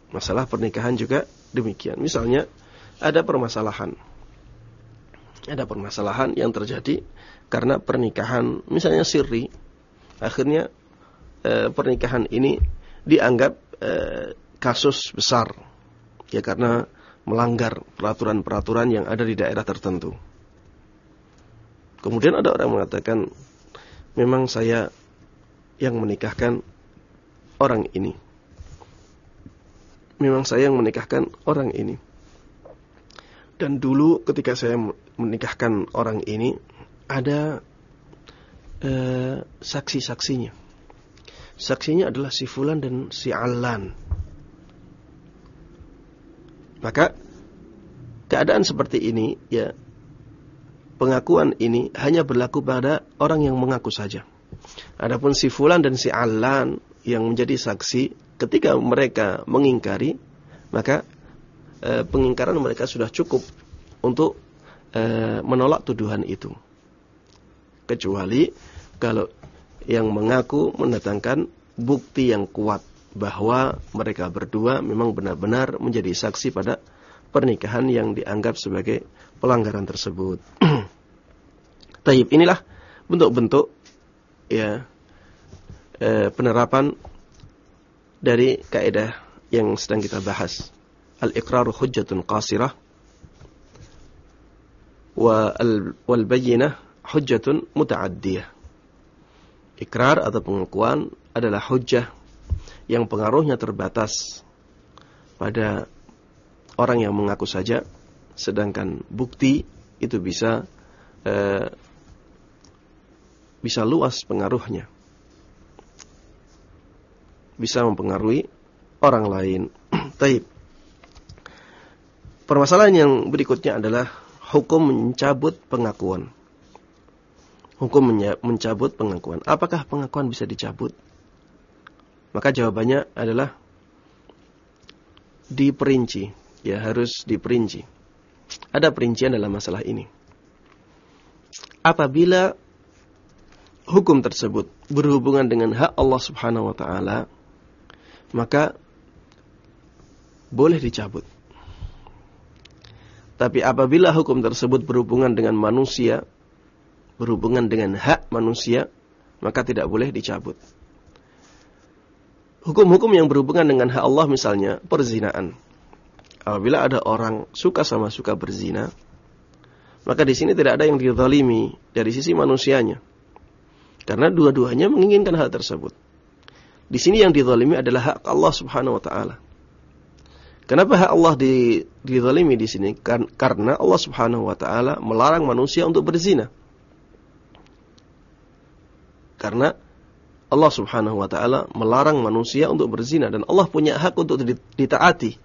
Speaker 1: Masalah pernikahan juga demikian. Misalnya ada permasalahan. Ada permasalahan yang terjadi karena pernikahan misalnya sirri. Akhirnya e, pernikahan ini dianggap e, kasus besar ya karena melanggar peraturan-peraturan yang ada di daerah tertentu Kemudian ada orang mengatakan, memang saya yang menikahkan orang ini. Memang saya yang menikahkan orang ini. Dan dulu ketika saya menikahkan orang ini, ada uh, saksi-saksinya. Saksinya adalah si Fulan dan si Alan. Maka keadaan seperti ini ya pengakuan ini hanya berlaku pada orang yang mengaku saja. Adapun si fulan dan si alan yang menjadi saksi ketika mereka mengingkari, maka e, pengingkaran mereka sudah cukup untuk e, menolak tuduhan itu. Kecuali kalau yang mengaku mendatangkan bukti yang kuat bahwa mereka berdua memang benar-benar menjadi saksi pada pernikahan yang dianggap sebagai pelanggaran tersebut. Taib inilah bentuk-bentuk ya eh, penerapan dari kaidah yang sedang kita bahas. al-iqraru hujjatun qasirah wa wal bayyinah hujjatun muta'addiyah. Ikrar atau pengakuan adalah hujjah yang pengaruhnya terbatas pada orang yang mengaku saja sedangkan bukti itu bisa eh, bisa luas pengaruhnya bisa mempengaruhi orang lain. Taib. Permasalahan yang berikutnya adalah hukum mencabut pengakuan. Hukum mencabut pengakuan. Apakah pengakuan bisa dicabut? Maka jawabannya adalah diperinci. Ya, harus diperinci. Ada perincian dalam masalah ini. Apabila hukum tersebut berhubungan dengan hak Allah Subhanahu wa taala, maka boleh dicabut. Tapi apabila hukum tersebut berhubungan dengan manusia, berhubungan dengan hak manusia, maka tidak boleh dicabut. Hukum-hukum yang berhubungan dengan hak Allah misalnya perzinaan. Apabila ada orang suka sama suka berzina, maka di sini tidak ada yang dizalimi dari sisi manusianya. Karena dua-duanya menginginkan hal tersebut. Di sini yang dizalimi adalah hak Allah Subhanahu wa taala. Kenapa hak Allah di, dizalimi di sini? Karena Allah Subhanahu wa taala melarang manusia untuk berzina. Karena Allah Subhanahu wa taala melarang manusia untuk berzina dan Allah punya hak untuk ditaati.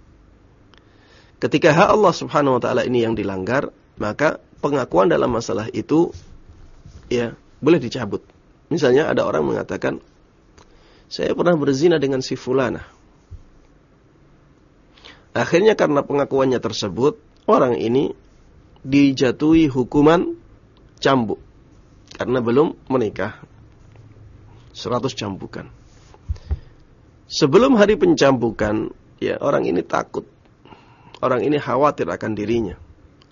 Speaker 1: Ketika hak Allah Subhanahu wa taala ini yang dilanggar, maka pengakuan dalam masalah itu ya boleh dicabut. Misalnya ada orang mengatakan saya pernah berzina dengan si fulana. Akhirnya karena pengakuannya tersebut, orang ini dijatuhi hukuman cambuk. Karena belum menikah. 100 cambukan. Sebelum hari pencambukan, ya orang ini takut. Orang ini khawatir akan dirinya.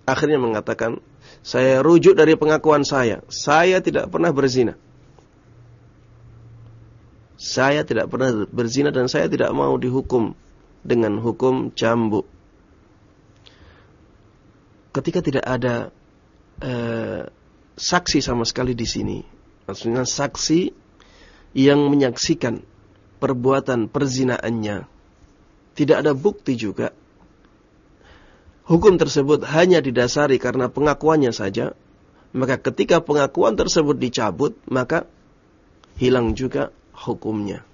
Speaker 1: Akhirnya mengatakan, saya rujuk dari pengakuan saya. Saya tidak pernah berzina. Saya tidak pernah berzina dan saya tidak mau dihukum dengan hukum cambuk. Ketika tidak ada eh, saksi sama sekali di sini, maksudnya saksi yang menyaksikan perbuatan perzinaannya, tidak ada bukti juga. Hukum tersebut hanya didasari karena pengakuannya saja, maka ketika pengakuan tersebut dicabut, maka hilang juga hukumnya.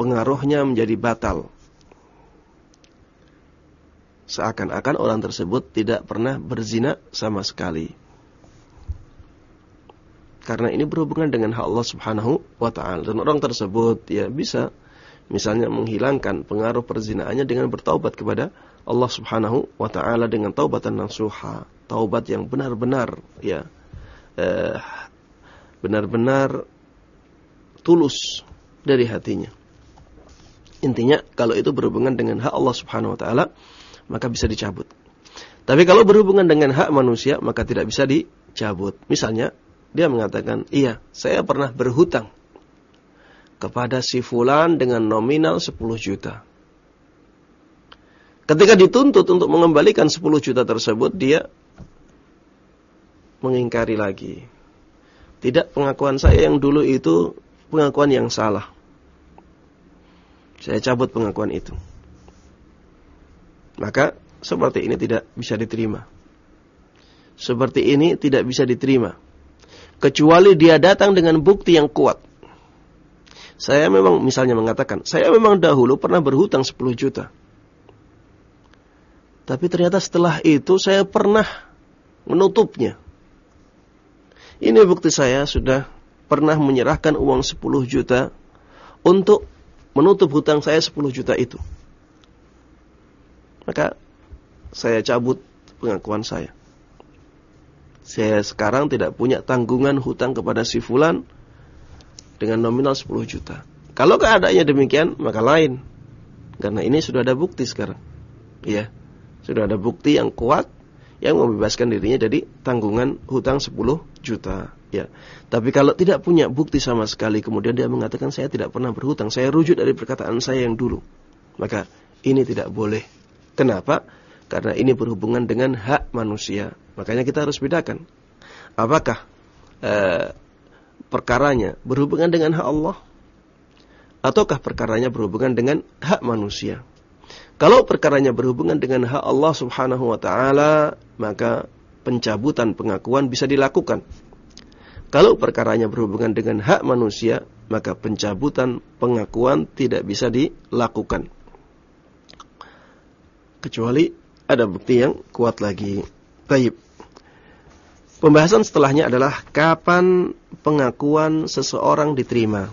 Speaker 1: Pengaruhnya menjadi batal. Seakan-akan orang tersebut tidak pernah berzina sama sekali. Karena ini berhubungan dengan hak Allah Subhanahu wa taala dan orang tersebut ya bisa misalnya menghilangkan pengaruh perzinaannya dengan bertaubat kepada Allah Subhanahu wa taala dengan taubatan nasuha, taubat yang benar-benar ya eh, benar-benar tulus dari hatinya. Intinya kalau itu berhubungan dengan hak Allah Subhanahu wa taala maka bisa dicabut. Tapi kalau berhubungan dengan hak manusia maka tidak bisa dicabut. Misalnya dia mengatakan, "Iya, saya pernah berhutang kepada si fulan dengan nominal 10 juta." Ketika dituntut untuk mengembalikan 10 juta tersebut, dia mengingkari lagi. Tidak pengakuan saya yang dulu itu pengakuan yang salah. Saya cabut pengakuan itu. Maka seperti ini tidak bisa diterima. Seperti ini tidak bisa diterima. Kecuali dia datang dengan bukti yang kuat. Saya memang misalnya mengatakan, saya memang dahulu pernah berhutang 10 juta. Tapi ternyata setelah itu saya pernah menutupnya. Ini bukti saya sudah pernah menyerahkan uang 10 juta untuk menutup hutang saya 10 juta itu. Maka saya cabut pengakuan saya. Saya sekarang tidak punya tanggungan hutang kepada si fulan dengan nominal 10 juta. Kalau keadaannya demikian, maka lain. Karena ini sudah ada bukti sekarang. Ya, sudah ada bukti yang kuat yang membebaskan dirinya dari tanggungan hutang 10 juta. Ya. Tapi kalau tidak punya bukti sama sekali kemudian dia mengatakan saya tidak pernah berhutang, saya rujuk dari perkataan saya yang dulu. Maka ini tidak boleh Kenapa? Karena ini berhubungan dengan hak manusia. Makanya kita harus bedakan. Apakah eh, perkaranya berhubungan dengan hak Allah ataukah perkaranya berhubungan dengan hak manusia? Kalau perkaranya berhubungan dengan hak Allah Subhanahu wa taala, maka pencabutan pengakuan bisa dilakukan. Kalau perkaranya berhubungan dengan hak manusia, maka pencabutan pengakuan tidak bisa dilakukan. Kecuali ada bukti yang kuat lagi. Taib. Pembahasan setelahnya adalah kapan pengakuan seseorang diterima.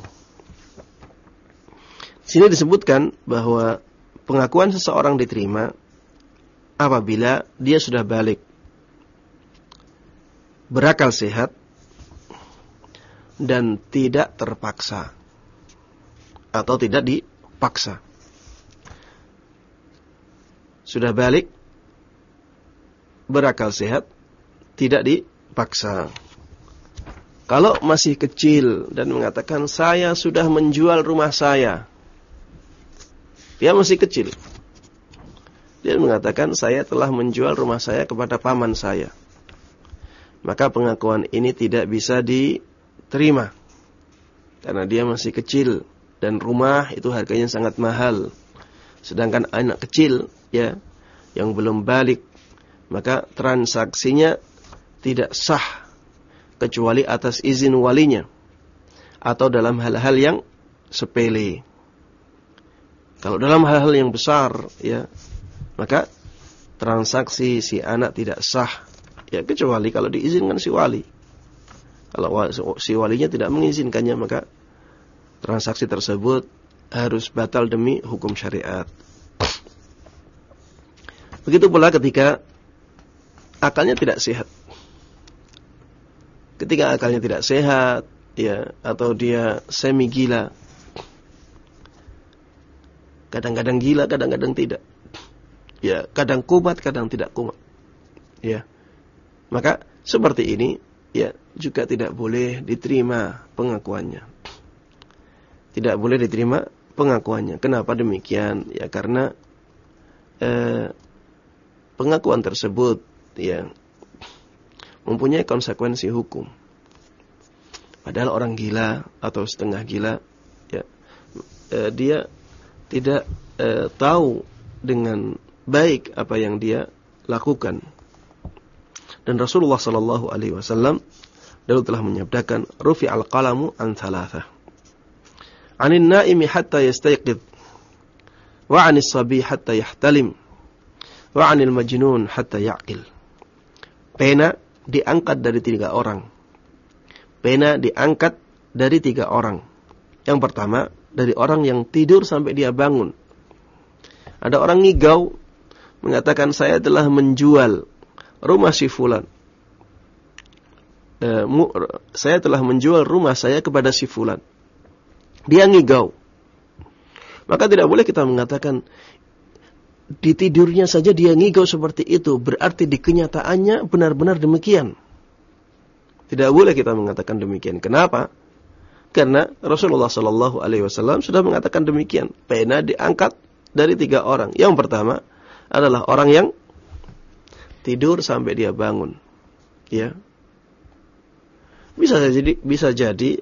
Speaker 1: Sini disebutkan bahwa pengakuan seseorang diterima apabila dia sudah balik, berakal sehat, dan tidak terpaksa atau tidak dipaksa. Sudah balik, berakal sehat, tidak dipaksa. Kalau masih kecil dan mengatakan saya sudah menjual rumah saya. Dia masih kecil. Dia mengatakan saya telah menjual rumah saya kepada paman saya. Maka pengakuan ini tidak bisa diterima. Karena dia masih kecil dan rumah itu harganya sangat mahal. Sedangkan anak kecil ya yang belum balik maka transaksinya tidak sah kecuali atas izin walinya atau dalam hal-hal yang sepele. Kalau dalam hal-hal yang besar ya, maka transaksi si anak tidak sah ya kecuali kalau diizinkan si wali. Kalau si walinya tidak mengizinkannya maka transaksi tersebut harus batal demi hukum syariat. Begitu pula ketika akalnya tidak sehat. Ketika akalnya tidak sehat, ya, atau dia semi gila. Kadang-kadang gila, kadang-kadang tidak. Ya, kadang kumat, kadang tidak kumat. Ya. Maka seperti ini ya juga tidak boleh diterima pengakuannya. Tidak boleh diterima pengakuannya. Kenapa demikian? Ya karena eh, pengakuan tersebut ya mempunyai konsekuensi hukum. Padahal orang gila atau setengah gila ya eh, dia tidak eh, tahu dengan baik apa yang dia lakukan. Dan Rasulullah sallallahu alaihi wasallam dahulu telah menyabdakan rufi al-qalamu an thalathah. 'Anin naimi hatta yastayqid wa 'anis sabi hatta yahtalim wa 'anil majnun hatta ya'qil. Pena diangkat dari tiga orang. Pena diangkat dari tiga orang. Yang pertama, dari orang yang tidur sampai dia bangun. Ada orang ngigau mengatakan saya telah menjual rumah si fulan. Eh, saya telah menjual rumah saya kepada si fulan. Dia ngigau. Maka tidak boleh kita mengatakan di tidurnya saja dia ngigau seperti itu, berarti di kenyataannya benar-benar demikian. Tidak boleh kita mengatakan demikian. Kenapa? Karena Rasulullah Shallallahu Alaihi Wasallam sudah mengatakan demikian. Pena diangkat dari tiga orang. Yang pertama adalah orang yang tidur sampai dia bangun. Ya. Bisa jadi bisa jadi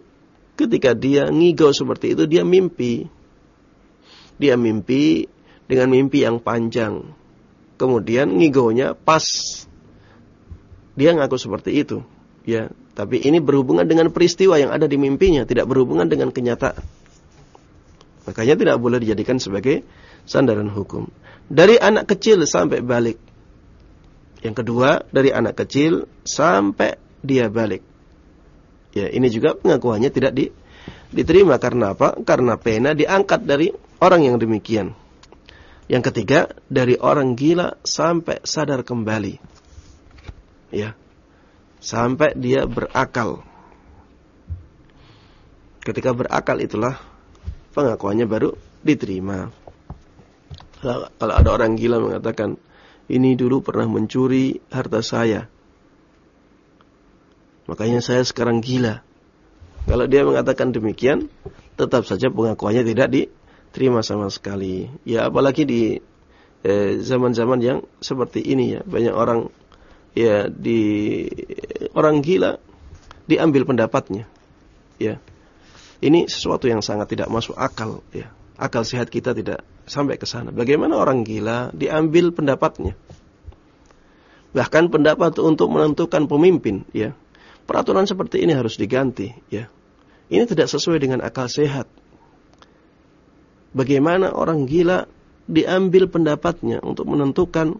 Speaker 1: ketika dia ngigau seperti itu dia mimpi. Dia mimpi dengan mimpi yang panjang. Kemudian ngigonya pas dia ngaku seperti itu, ya. Tapi ini berhubungan dengan peristiwa yang ada di mimpinya, tidak berhubungan dengan kenyataan. Makanya tidak boleh dijadikan sebagai sandaran hukum. Dari anak kecil sampai balik. Yang kedua, dari anak kecil sampai dia balik. Ya, ini juga pengakuannya tidak di, diterima karena apa? Karena pena diangkat dari orang yang demikian. Yang ketiga, dari orang gila sampai sadar kembali. Ya. Sampai dia berakal. Ketika berakal itulah pengakuannya baru diterima. Kalau ada orang gila mengatakan, ini dulu pernah mencuri harta saya. Makanya saya sekarang gila. Kalau dia mengatakan demikian, tetap saja pengakuannya tidak di terima sama sekali. Ya apalagi di eh, zaman-zaman yang seperti ini ya. Banyak orang ya di orang gila diambil pendapatnya. Ya. Ini sesuatu yang sangat tidak masuk akal ya. Akal sehat kita tidak sampai ke sana. Bagaimana orang gila diambil pendapatnya? Bahkan pendapat untuk menentukan pemimpin ya. Peraturan seperti ini harus diganti ya. Ini tidak sesuai dengan akal sehat. Bagaimana orang gila diambil pendapatnya untuk menentukan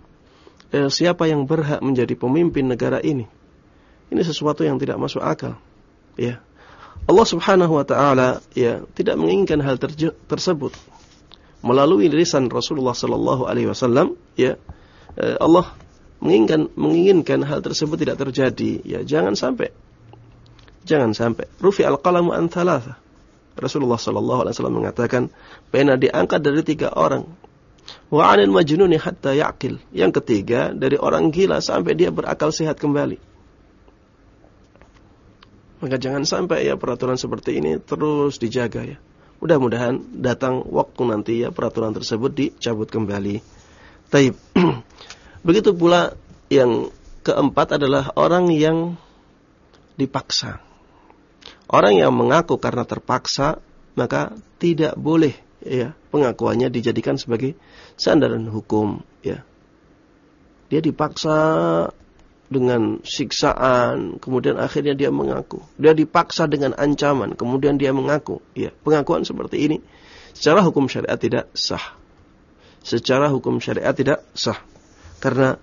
Speaker 1: eh, siapa yang berhak menjadi pemimpin negara ini. Ini sesuatu yang tidak masuk akal. Ya. Allah Subhanahu wa taala ya tidak menginginkan hal tersebut. Melalui lisan Rasulullah sallallahu alaihi wasallam ya eh, Allah menginginkan menginginkan hal tersebut tidak terjadi. Ya, jangan sampai jangan sampai rufi al-qalamu an thalatha. Rasulullah sallallahu alaihi wasallam mengatakan pena diangkat dari tiga orang Wa 'anil majnuni hatta ya'qil. Yang ketiga, dari orang gila sampai dia berakal sehat kembali. Maka jangan sampai ya peraturan seperti ini terus dijaga ya. Mudah-mudahan datang waktu nanti ya peraturan tersebut dicabut kembali. Taib. Begitu pula yang keempat adalah orang yang dipaksa. Orang yang mengaku karena terpaksa maka tidak boleh ya pengakuannya dijadikan sebagai sandaran hukum ya. Dia dipaksa dengan siksaan kemudian akhirnya dia mengaku. Dia dipaksa dengan ancaman kemudian dia mengaku ya. Pengakuan seperti ini secara hukum syariat tidak sah. Secara hukum syariat tidak sah. Karena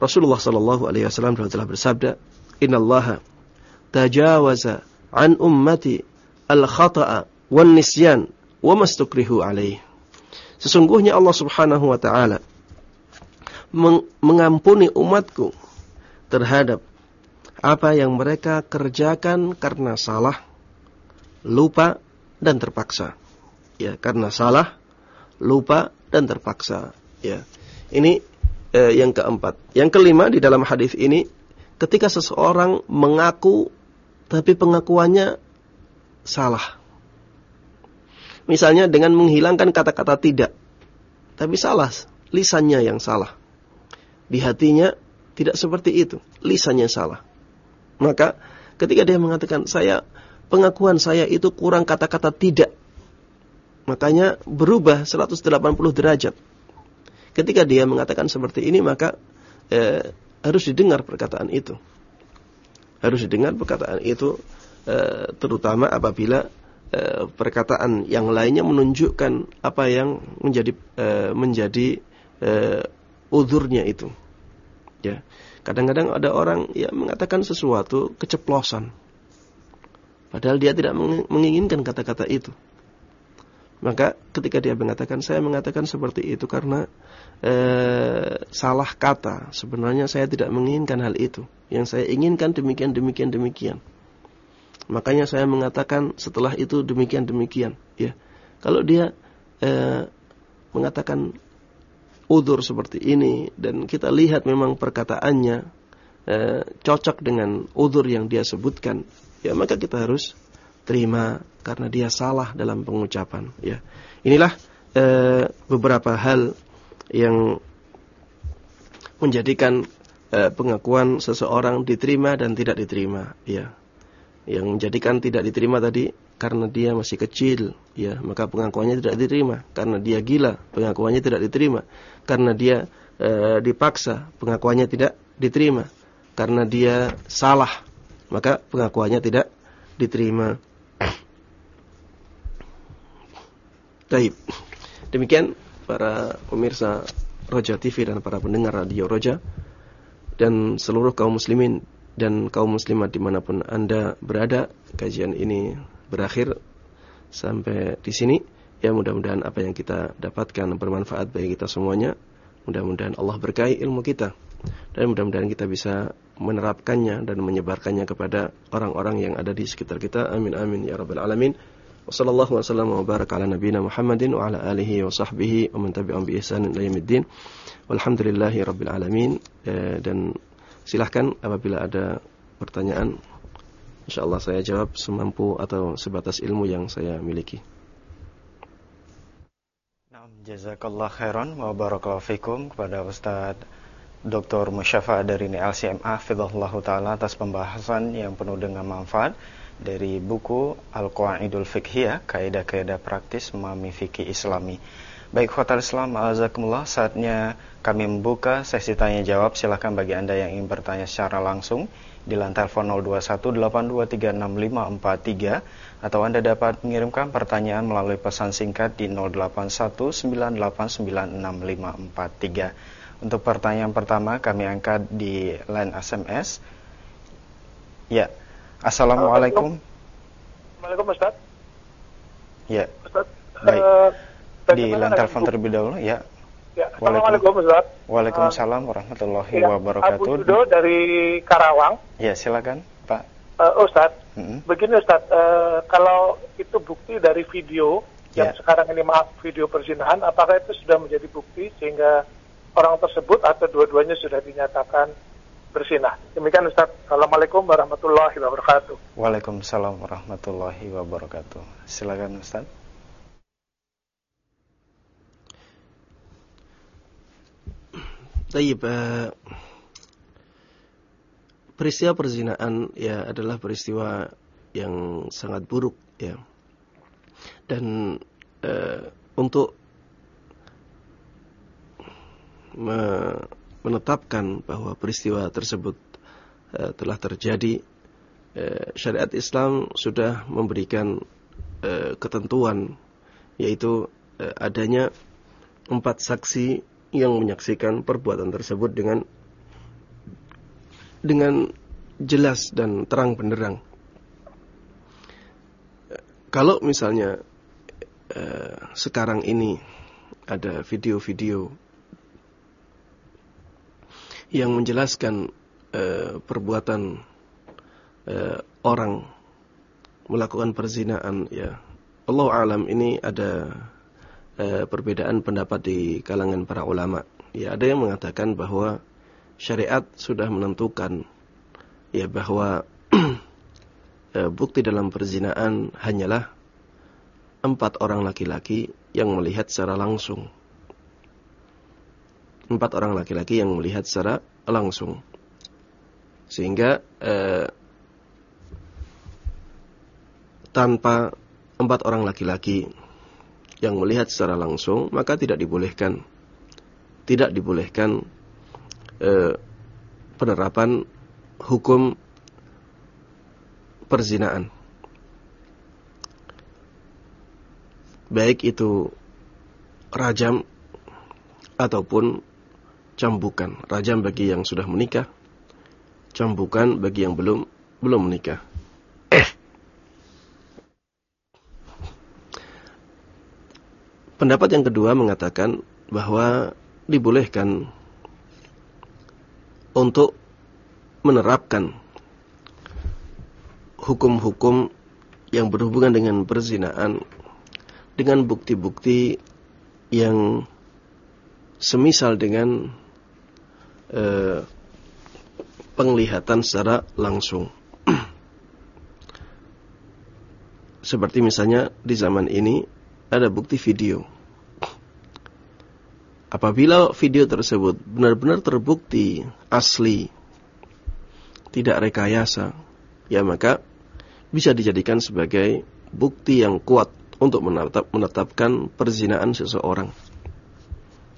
Speaker 1: Rasulullah sallallahu alaihi wasallam telah bersabda innallaha tajawaza an ummati al khata'a wan nisyan wa. Sesungguhnya Allah Subhanahu wa taala mengampuni umatku terhadap apa yang mereka kerjakan karena salah, lupa dan terpaksa. Ya, karena salah, lupa dan terpaksa. Ya. Ini eh, yang keempat. Yang kelima di dalam hadis ini ketika seseorang mengaku tapi pengakuannya salah. Misalnya dengan menghilangkan kata-kata tidak. Tapi salah, lisannya yang salah. Di hatinya tidak seperti itu, lisannya salah. Maka ketika dia mengatakan saya pengakuan saya itu kurang kata-kata tidak. Makanya berubah 180 derajat. Ketika dia mengatakan seperti ini maka eh, harus didengar perkataan itu. Harus didengar perkataan itu eh, terutama apabila Eh, perkataan yang lainnya menunjukkan apa yang menjadi uh, menjadi udurnya itu. Ya. Kadang-kadang ada orang yang mengatakan sesuatu keceplosan. Padahal dia tidak menginginkan kata-kata itu. Maka ketika dia mengatakan saya mengatakan seperti itu karena eh, salah kata. Sebenarnya saya tidak menginginkan hal itu. Yang saya inginkan demikian demikian demikian. Makanya saya mengatakan setelah itu demikian demikian. Ya, kalau dia eh, mengatakan udur seperti ini dan kita lihat memang perkataannya eh, cocok dengan udur yang dia sebutkan, ya maka kita harus terima karena dia salah dalam pengucapan. Ya, inilah eh, beberapa hal yang menjadikan eh, pengakuan seseorang diterima dan tidak diterima. Ya, yang menjadikan tidak diterima tadi karena dia masih kecil ya maka pengakuannya tidak diterima karena dia gila pengakuannya tidak diterima karena dia e, dipaksa pengakuannya tidak diterima karena dia salah maka pengakuannya tidak diterima Taib. Demikian para pemirsa Roja TV dan para pendengar radio Roja dan seluruh kaum muslimin dan kaum muslimat di mana pun anda berada. Kajian ini berakhir sampai di sini. Ya mudah-mudahan apa yang kita dapatkan bermanfaat bagi kita semuanya. Mudah-mudahan Allah berkahi ilmu kita. Dan mudah-mudahan kita bisa menerapkannya dan menyebarkannya kepada orang-orang yang ada di sekitar kita. Amin amin ya rabbal alamin Wassallallahu wasallam wa baraka ala nabiyina Muhammadin wa ala alihi wa sahbihi wa man tabi'ahum bi ihsanin ila yaumiddin. Walhamdulillahi rabbil alamin. Eh, dan Silahkan apabila ada pertanyaan, insya Allah saya jawab semampu atau sebatas ilmu yang saya miliki.
Speaker 2: Nah, jazakallah khairan wa barakallahu fikum kepada Ustaz Dr. Musyafa dari LCMA Fidahullah Ta'ala atas pembahasan yang penuh dengan manfaat dari buku Al-Qawaidul Fiqhiyah, kaidah-kaidah praktis memahami fikih Islami. Baik, Hotel Islam, Azakumullah, saatnya kami membuka sesi tanya jawab. Silahkan bagi Anda yang ingin bertanya secara langsung di lantai telepon 0218236543 atau Anda dapat mengirimkan pertanyaan melalui pesan singkat di 0819896543. Untuk pertanyaan pertama kami angkat di line SMS. Ya. Assalamualaikum.
Speaker 3: Assalamualaikum Ustaz.
Speaker 2: Ya. Ustaz. Baik. Uh, di telepon terlebih dahulu ya.
Speaker 3: Ya, Assalamualaikum Ustaz.
Speaker 2: Waalaikumsalam warahmatullahi ya, wabarakatuh.
Speaker 3: Abu Judo dari Karawang.
Speaker 2: Ya, silakan, Pak.
Speaker 3: Uh, Ustaz, mm -hmm. begini Ustaz, uh, kalau itu bukti dari video ya. yang sekarang ini maaf video perzinahan, apakah itu sudah menjadi bukti sehingga orang tersebut atau dua-duanya sudah dinyatakan bersinah? Demikian Ustaz. Assalamualaikum warahmatullahi wabarakatuh.
Speaker 2: Waalaikumsalam warahmatullahi wabarakatuh. Silakan Ustaz.
Speaker 1: Tayyib, uh, peristiwa perzinaan ya adalah peristiwa yang sangat buruk ya. Dan uh, untuk me menetapkan bahwa peristiwa tersebut uh, telah terjadi, uh, syariat Islam sudah memberikan uh, ketentuan yaitu uh, adanya empat saksi yang menyaksikan perbuatan tersebut dengan dengan jelas dan terang benderang. Kalau misalnya eh, sekarang ini ada video-video yang menjelaskan eh, perbuatan eh, orang melakukan perzinaan ya Allah alam ini ada e, perbedaan pendapat di kalangan para ulama. Ya, ada yang mengatakan bahwa syariat sudah menentukan ya bahwa e, bukti dalam perzinaan hanyalah empat orang laki-laki yang melihat secara langsung. Empat orang laki-laki yang melihat secara langsung. Sehingga e, tanpa empat orang laki-laki yang melihat secara langsung maka tidak dibolehkan tidak dibolehkan eh, penerapan hukum perzinaan baik itu rajam ataupun cambukan. Rajam bagi yang sudah menikah cambukan bagi yang belum belum menikah. Pendapat yang kedua mengatakan bahwa dibolehkan untuk menerapkan hukum-hukum yang berhubungan dengan perzinaan dengan bukti-bukti yang semisal dengan eh, penglihatan secara langsung. Seperti misalnya di zaman ini ada bukti video. Apabila video tersebut benar-benar terbukti asli, tidak rekayasa, ya maka bisa dijadikan sebagai bukti yang kuat untuk menetap, menetapkan perzinaan seseorang.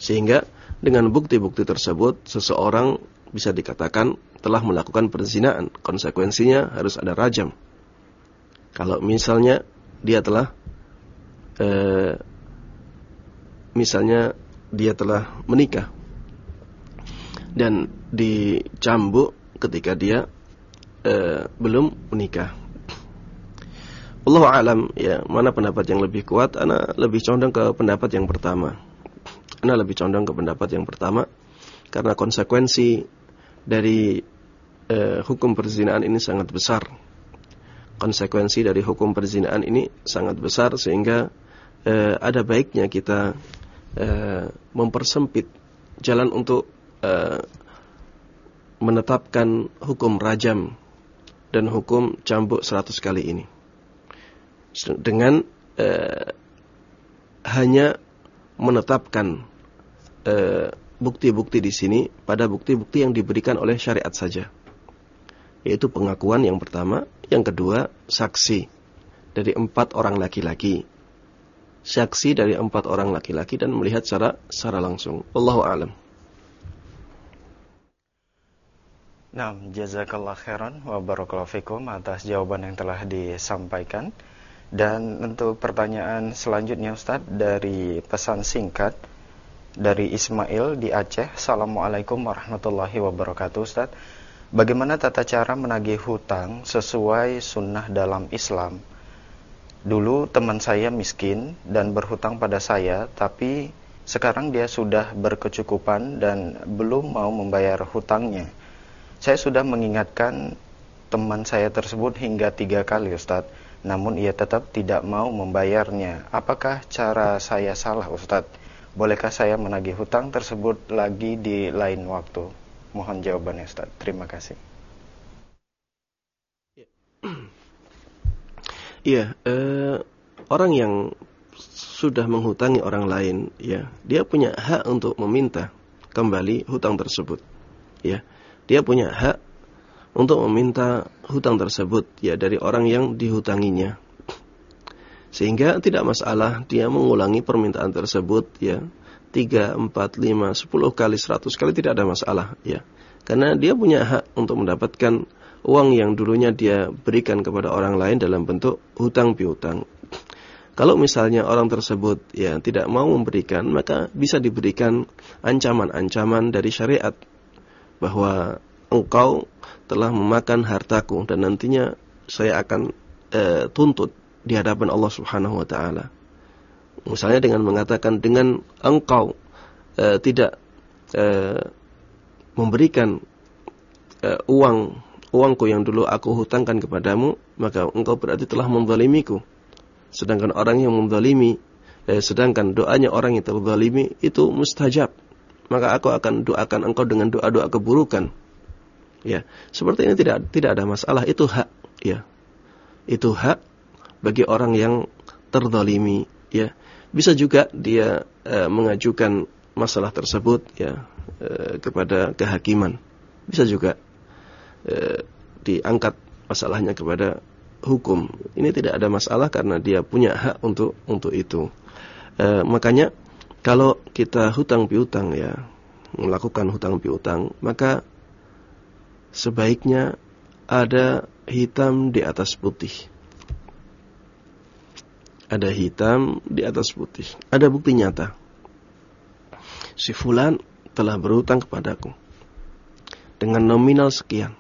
Speaker 1: Sehingga dengan bukti-bukti tersebut seseorang bisa dikatakan telah melakukan perzinaan. Konsekuensinya harus ada rajam. Kalau misalnya dia telah eh, misalnya dia telah menikah dan dicambuk ketika dia eh, belum menikah. Allah alam ya mana pendapat yang lebih kuat? Ana lebih condong ke pendapat yang pertama. Ana lebih condong ke pendapat yang pertama karena konsekuensi dari eh, hukum perzinaan ini sangat besar. Konsekuensi dari hukum perzinaan ini sangat besar sehingga eh, ada baiknya kita eh, mempersempit jalan untuk eh, menetapkan hukum rajam dan hukum cambuk seratus kali ini dengan eh, hanya menetapkan bukti-bukti di sini pada bukti-bukti yang diberikan oleh syariat saja. Yaitu pengakuan yang pertama, yang kedua saksi dari empat orang laki-laki. Saksi dari empat orang laki-laki dan melihat secara secara langsung. Allahu a'lam.
Speaker 2: Nah, jazakallah khairan wa barakallahu fikum atas jawaban yang telah disampaikan. Dan untuk pertanyaan selanjutnya Ustaz dari pesan singkat dari Ismail di Aceh. Assalamualaikum warahmatullahi wabarakatuh Ustaz. Bagaimana tata cara menagih hutang sesuai sunnah dalam Islam? Dulu teman saya miskin dan berhutang pada saya, tapi sekarang dia sudah berkecukupan dan belum mau membayar hutangnya. Saya sudah mengingatkan teman saya tersebut hingga tiga kali Ustadz, namun ia tetap tidak mau membayarnya. Apakah cara saya salah Ustadz? Bolehkah saya menagih hutang tersebut lagi di lain waktu? Mohon jawabannya Ustaz. Terima kasih.
Speaker 1: Iya, eh, orang yang sudah menghutangi orang lain, ya, dia punya hak untuk meminta kembali hutang tersebut. Ya, dia punya hak untuk meminta hutang tersebut ya dari orang yang dihutanginya. Sehingga tidak masalah dia mengulangi permintaan tersebut ya. 3, 4, 5, 10 kali, 100 kali tidak ada masalah ya. Karena dia punya hak untuk mendapatkan uang yang dulunya dia berikan kepada orang lain dalam bentuk hutang piutang. Kalau misalnya orang tersebut ya tidak mau memberikan, maka bisa diberikan ancaman-ancaman dari syariat bahwa engkau telah memakan hartaku dan nantinya saya akan e, tuntut di hadapan Allah Subhanahu wa taala. Misalnya dengan mengatakan dengan engkau e, tidak e, memberikan e, uang uangku yang dulu aku hutangkan kepadamu, maka engkau berarti telah menzalimiku. Sedangkan orang yang menzalimi eh, sedangkan doanya orang yang terzalimi itu mustajab. Maka aku akan doakan engkau dengan doa-doa keburukan. Ya, seperti ini tidak tidak ada masalah, itu hak, ya. Itu hak bagi orang yang terdolimi ya. Bisa juga dia e, mengajukan masalah tersebut ya e, kepada kehakiman. Bisa juga e, diangkat masalahnya kepada hukum. Ini tidak ada masalah karena dia punya hak untuk untuk itu. E, makanya kalau kita hutang piutang ya melakukan hutang piutang maka sebaiknya ada hitam di atas putih ada hitam di atas putih. Ada bukti nyata. Si fulan telah berhutang kepadaku dengan nominal sekian.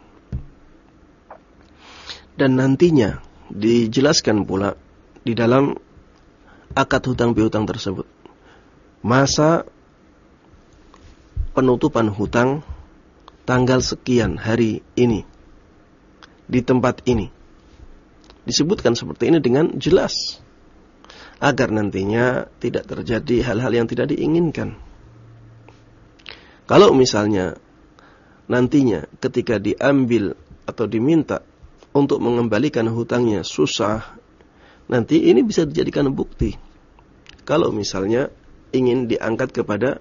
Speaker 1: Dan nantinya dijelaskan pula di dalam akad hutang piutang tersebut. Masa penutupan hutang tanggal sekian hari ini di tempat ini. Disebutkan seperti ini dengan jelas agar nantinya tidak terjadi hal-hal yang tidak diinginkan. Kalau misalnya nantinya ketika diambil atau diminta untuk mengembalikan hutangnya susah, nanti ini bisa dijadikan bukti. Kalau misalnya ingin diangkat kepada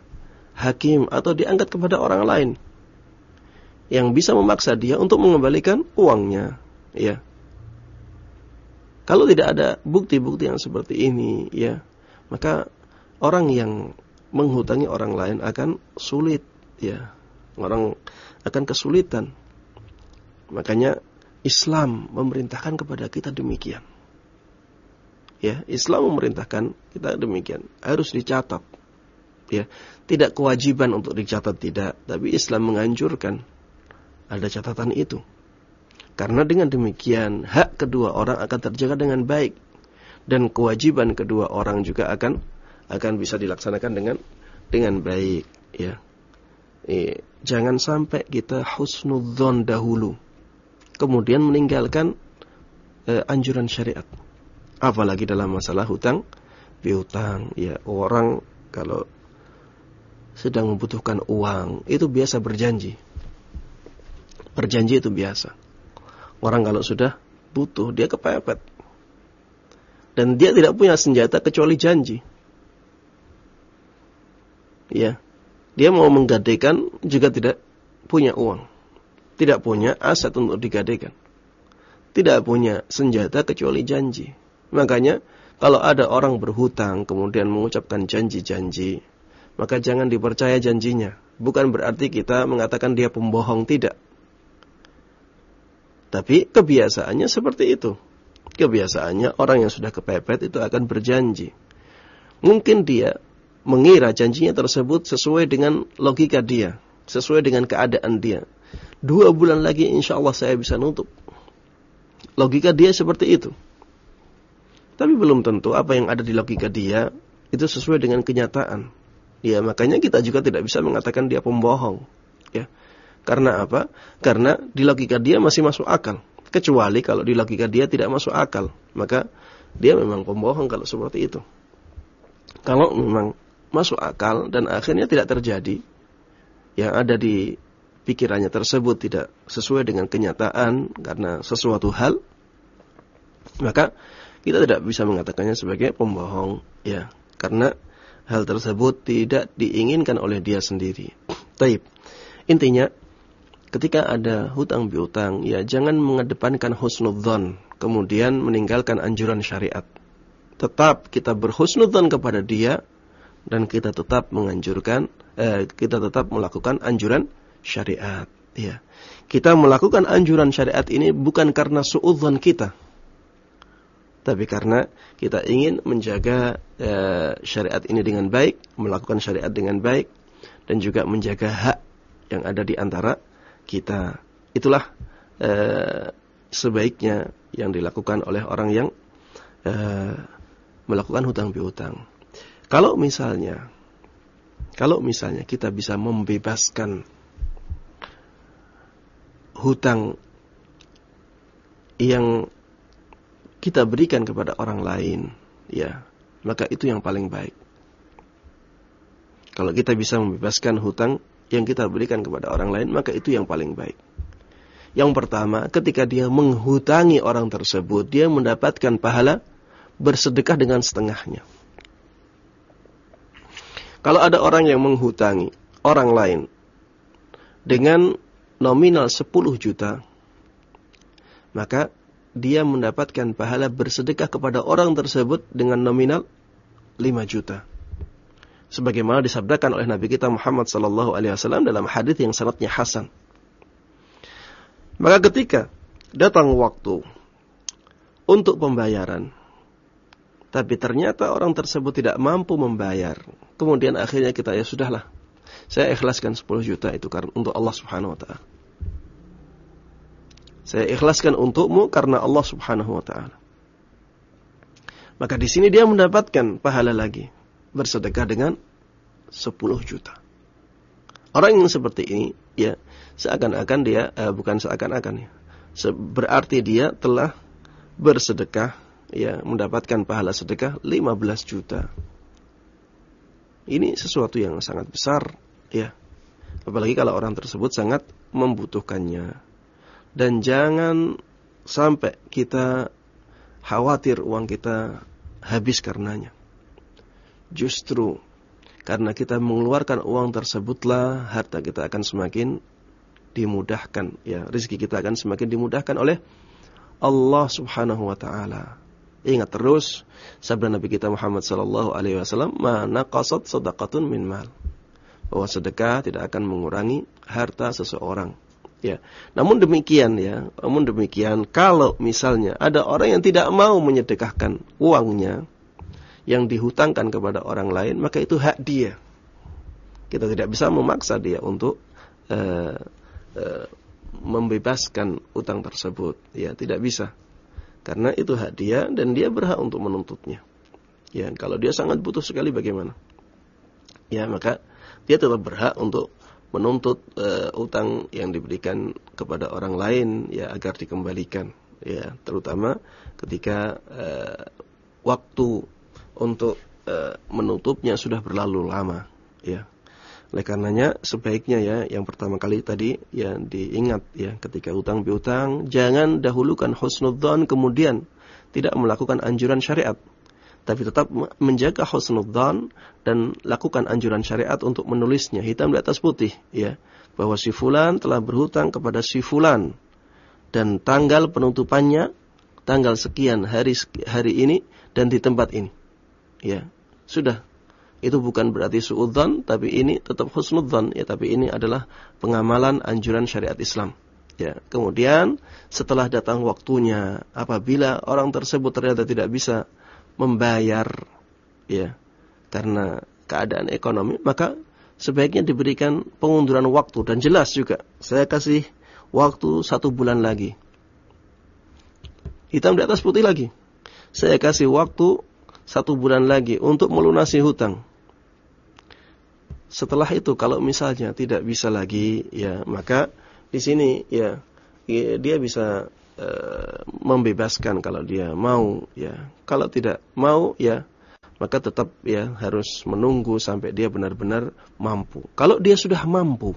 Speaker 1: hakim atau diangkat kepada orang lain yang bisa memaksa dia untuk mengembalikan uangnya, ya. Kalau tidak ada bukti-bukti yang seperti ini, ya, maka orang yang menghutangi orang lain akan sulit, ya. Orang akan kesulitan. Makanya Islam memerintahkan kepada kita demikian. Ya, Islam memerintahkan kita demikian. Harus dicatat. Ya, tidak kewajiban untuk dicatat tidak, tapi Islam menganjurkan ada catatan itu. Karena dengan demikian hak kedua orang akan terjaga dengan baik dan kewajiban kedua orang juga akan akan bisa dilaksanakan dengan dengan baik ya. Eh, jangan sampai kita husnudzon dahulu kemudian meninggalkan eh, anjuran syariat. Apalagi dalam masalah hutang piutang ya orang kalau sedang membutuhkan uang itu biasa berjanji. Berjanji itu biasa. Orang kalau sudah butuh, dia kepepet. Dan dia tidak punya senjata kecuali janji. ya. Dia mau menggadaikan juga tidak punya uang. Tidak punya aset untuk digadaikan. Tidak punya senjata kecuali janji. Makanya kalau ada orang berhutang kemudian mengucapkan janji-janji, maka jangan dipercaya janjinya. Bukan berarti kita mengatakan dia pembohong, tidak. Tapi kebiasaannya seperti itu. Kebiasaannya orang yang sudah kepepet itu akan berjanji. Mungkin dia mengira janjinya tersebut sesuai dengan logika dia. Sesuai dengan keadaan dia. Dua bulan lagi insya Allah saya bisa nutup. Logika dia seperti itu. Tapi belum tentu apa yang ada di logika dia itu sesuai dengan kenyataan. Ya, makanya kita juga tidak bisa mengatakan dia pembohong. Ya. Karena apa? Karena di logika dia masih masuk akal. Kecuali kalau di logika dia tidak masuk akal. Maka dia memang pembohong kalau seperti itu. Kalau memang masuk akal dan akhirnya tidak terjadi. Yang ada di pikirannya tersebut tidak sesuai dengan kenyataan karena sesuatu hal. Maka kita tidak bisa mengatakannya sebagai pembohong. ya Karena hal tersebut tidak diinginkan oleh dia sendiri. Taib. Intinya, ketika ada hutang piutang, ya jangan mengedepankan husnudzon, kemudian meninggalkan anjuran syariat. Tetap kita berhusnudzon kepada dia dan kita tetap menganjurkan, eh, kita tetap melakukan anjuran syariat. Ya, kita melakukan anjuran syariat ini bukan karena suudzon kita, tapi karena kita ingin menjaga eh, syariat ini dengan baik, melakukan syariat dengan baik, dan juga menjaga hak yang ada di antara kita. Itulah eh, sebaiknya yang dilakukan oleh orang yang eh, melakukan hutang piutang. Kalau misalnya, kalau misalnya kita bisa membebaskan hutang yang kita berikan kepada orang lain, ya, maka itu yang paling baik. Kalau kita bisa membebaskan hutang yang kita berikan kepada orang lain, maka itu yang paling baik. Yang pertama, ketika dia menghutangi orang tersebut, dia mendapatkan pahala bersedekah dengan setengahnya. Kalau ada orang yang menghutangi orang lain dengan nominal 10 juta, maka dia mendapatkan pahala bersedekah kepada orang tersebut dengan nominal 5 juta sebagaimana disabdakan oleh Nabi kita Muhammad sallallahu alaihi wasallam dalam hadis yang sangatnya hasan. Maka ketika datang waktu untuk pembayaran tapi ternyata orang tersebut tidak mampu membayar, kemudian akhirnya kita ya sudahlah. Saya ikhlaskan 10 juta itu karena untuk Allah Subhanahu wa taala. Saya ikhlaskan untukmu karena Allah Subhanahu wa taala. Maka di sini dia mendapatkan pahala lagi bersedekah dengan 10 juta. Orang yang seperti ini, ya, seakan-akan dia, eh, bukan seakan-akan ya, berarti dia telah bersedekah, ya, mendapatkan pahala sedekah 15 juta. Ini sesuatu yang sangat besar, ya. Apalagi kalau orang tersebut sangat membutuhkannya. Dan jangan sampai kita khawatir uang kita habis karenanya. Justru karena kita mengeluarkan uang tersebutlah harta kita akan semakin dimudahkan ya rezeki kita akan semakin dimudahkan oleh Allah Subhanahu wa taala. Ingat terus sabda Nabi kita Muhammad sallallahu alaihi wasallam, "Mana qasad sadaqatun min mal." Bahwa sedekah tidak akan mengurangi harta seseorang. Ya. Namun demikian ya, namun demikian kalau misalnya ada orang yang tidak mau menyedekahkan uangnya, yang dihutangkan kepada orang lain, maka itu hak dia. Kita tidak bisa memaksa dia untuk uh, uh, membebaskan utang tersebut. Ya, tidak bisa. Karena itu hak dia dan dia berhak untuk menuntutnya. Ya, kalau dia sangat butuh sekali bagaimana? Ya, maka dia tetap berhak untuk menuntut uh, utang yang diberikan kepada orang lain ya agar dikembalikan ya terutama ketika uh, waktu untuk e, menutupnya sudah berlalu lama ya. Oleh karenanya sebaiknya ya yang pertama kali tadi ya diingat ya ketika utang piutang jangan dahulukan husnudzon kemudian tidak melakukan anjuran syariat. Tapi tetap menjaga husnudzan dan lakukan anjuran syariat untuk menulisnya hitam di atas putih ya. Bahwa si fulan telah berhutang kepada si fulan. Dan tanggal penutupannya tanggal sekian hari hari ini dan di tempat ini ya sudah itu bukan berarti suudzan tapi ini tetap husnudzan ya tapi ini adalah pengamalan anjuran syariat Islam Ya, kemudian setelah datang waktunya, apabila orang tersebut ternyata tidak bisa membayar, ya, karena keadaan ekonomi, maka sebaiknya diberikan pengunduran waktu dan jelas juga. Saya kasih waktu satu bulan lagi. Hitam di atas putih lagi. Saya kasih waktu satu bulan lagi untuk melunasi hutang. Setelah itu kalau misalnya tidak bisa lagi, ya maka di sini ya dia bisa uh, membebaskan kalau dia mau ya. Kalau tidak mau ya maka tetap ya harus menunggu sampai dia benar-benar mampu. Kalau dia sudah mampu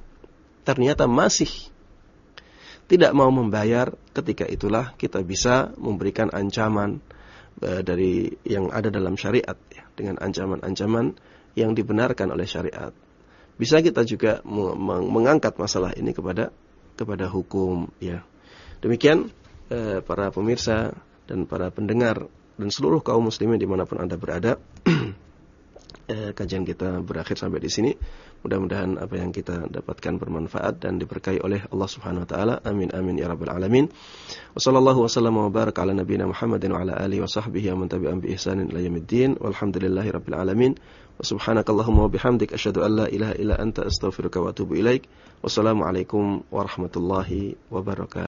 Speaker 1: ternyata masih tidak mau membayar, ketika itulah kita bisa memberikan ancaman dari yang ada dalam syariat ya, dengan ancaman-ancaman yang dibenarkan oleh syariat. Bisa kita juga mengangkat masalah ini kepada kepada hukum ya. Demikian eh, para pemirsa dan para pendengar dan seluruh kaum muslimin di mana pun anda berada. eh, kajian kita berakhir sampai di sini. Mudah-mudahan apa yang kita dapatkan bermanfaat dan diberkahi oleh Allah Subhanahu wa taala. Amin amin ya rabbal alamin. Wassallallahu wasallam wa baraka ala nabiyyina Muhammadin wa ala alihi wa sahbihi wa tabi'ahum bi ihsanin ila yaumiddin. Walhamdulillahi rabbil alamin. Subhanakallahumma wa bihamdik asyhadu an la ilaha illa anta astaghfiruka wa atubu ilaik. Wassalamualaikum warahmatullahi wabarakatuh.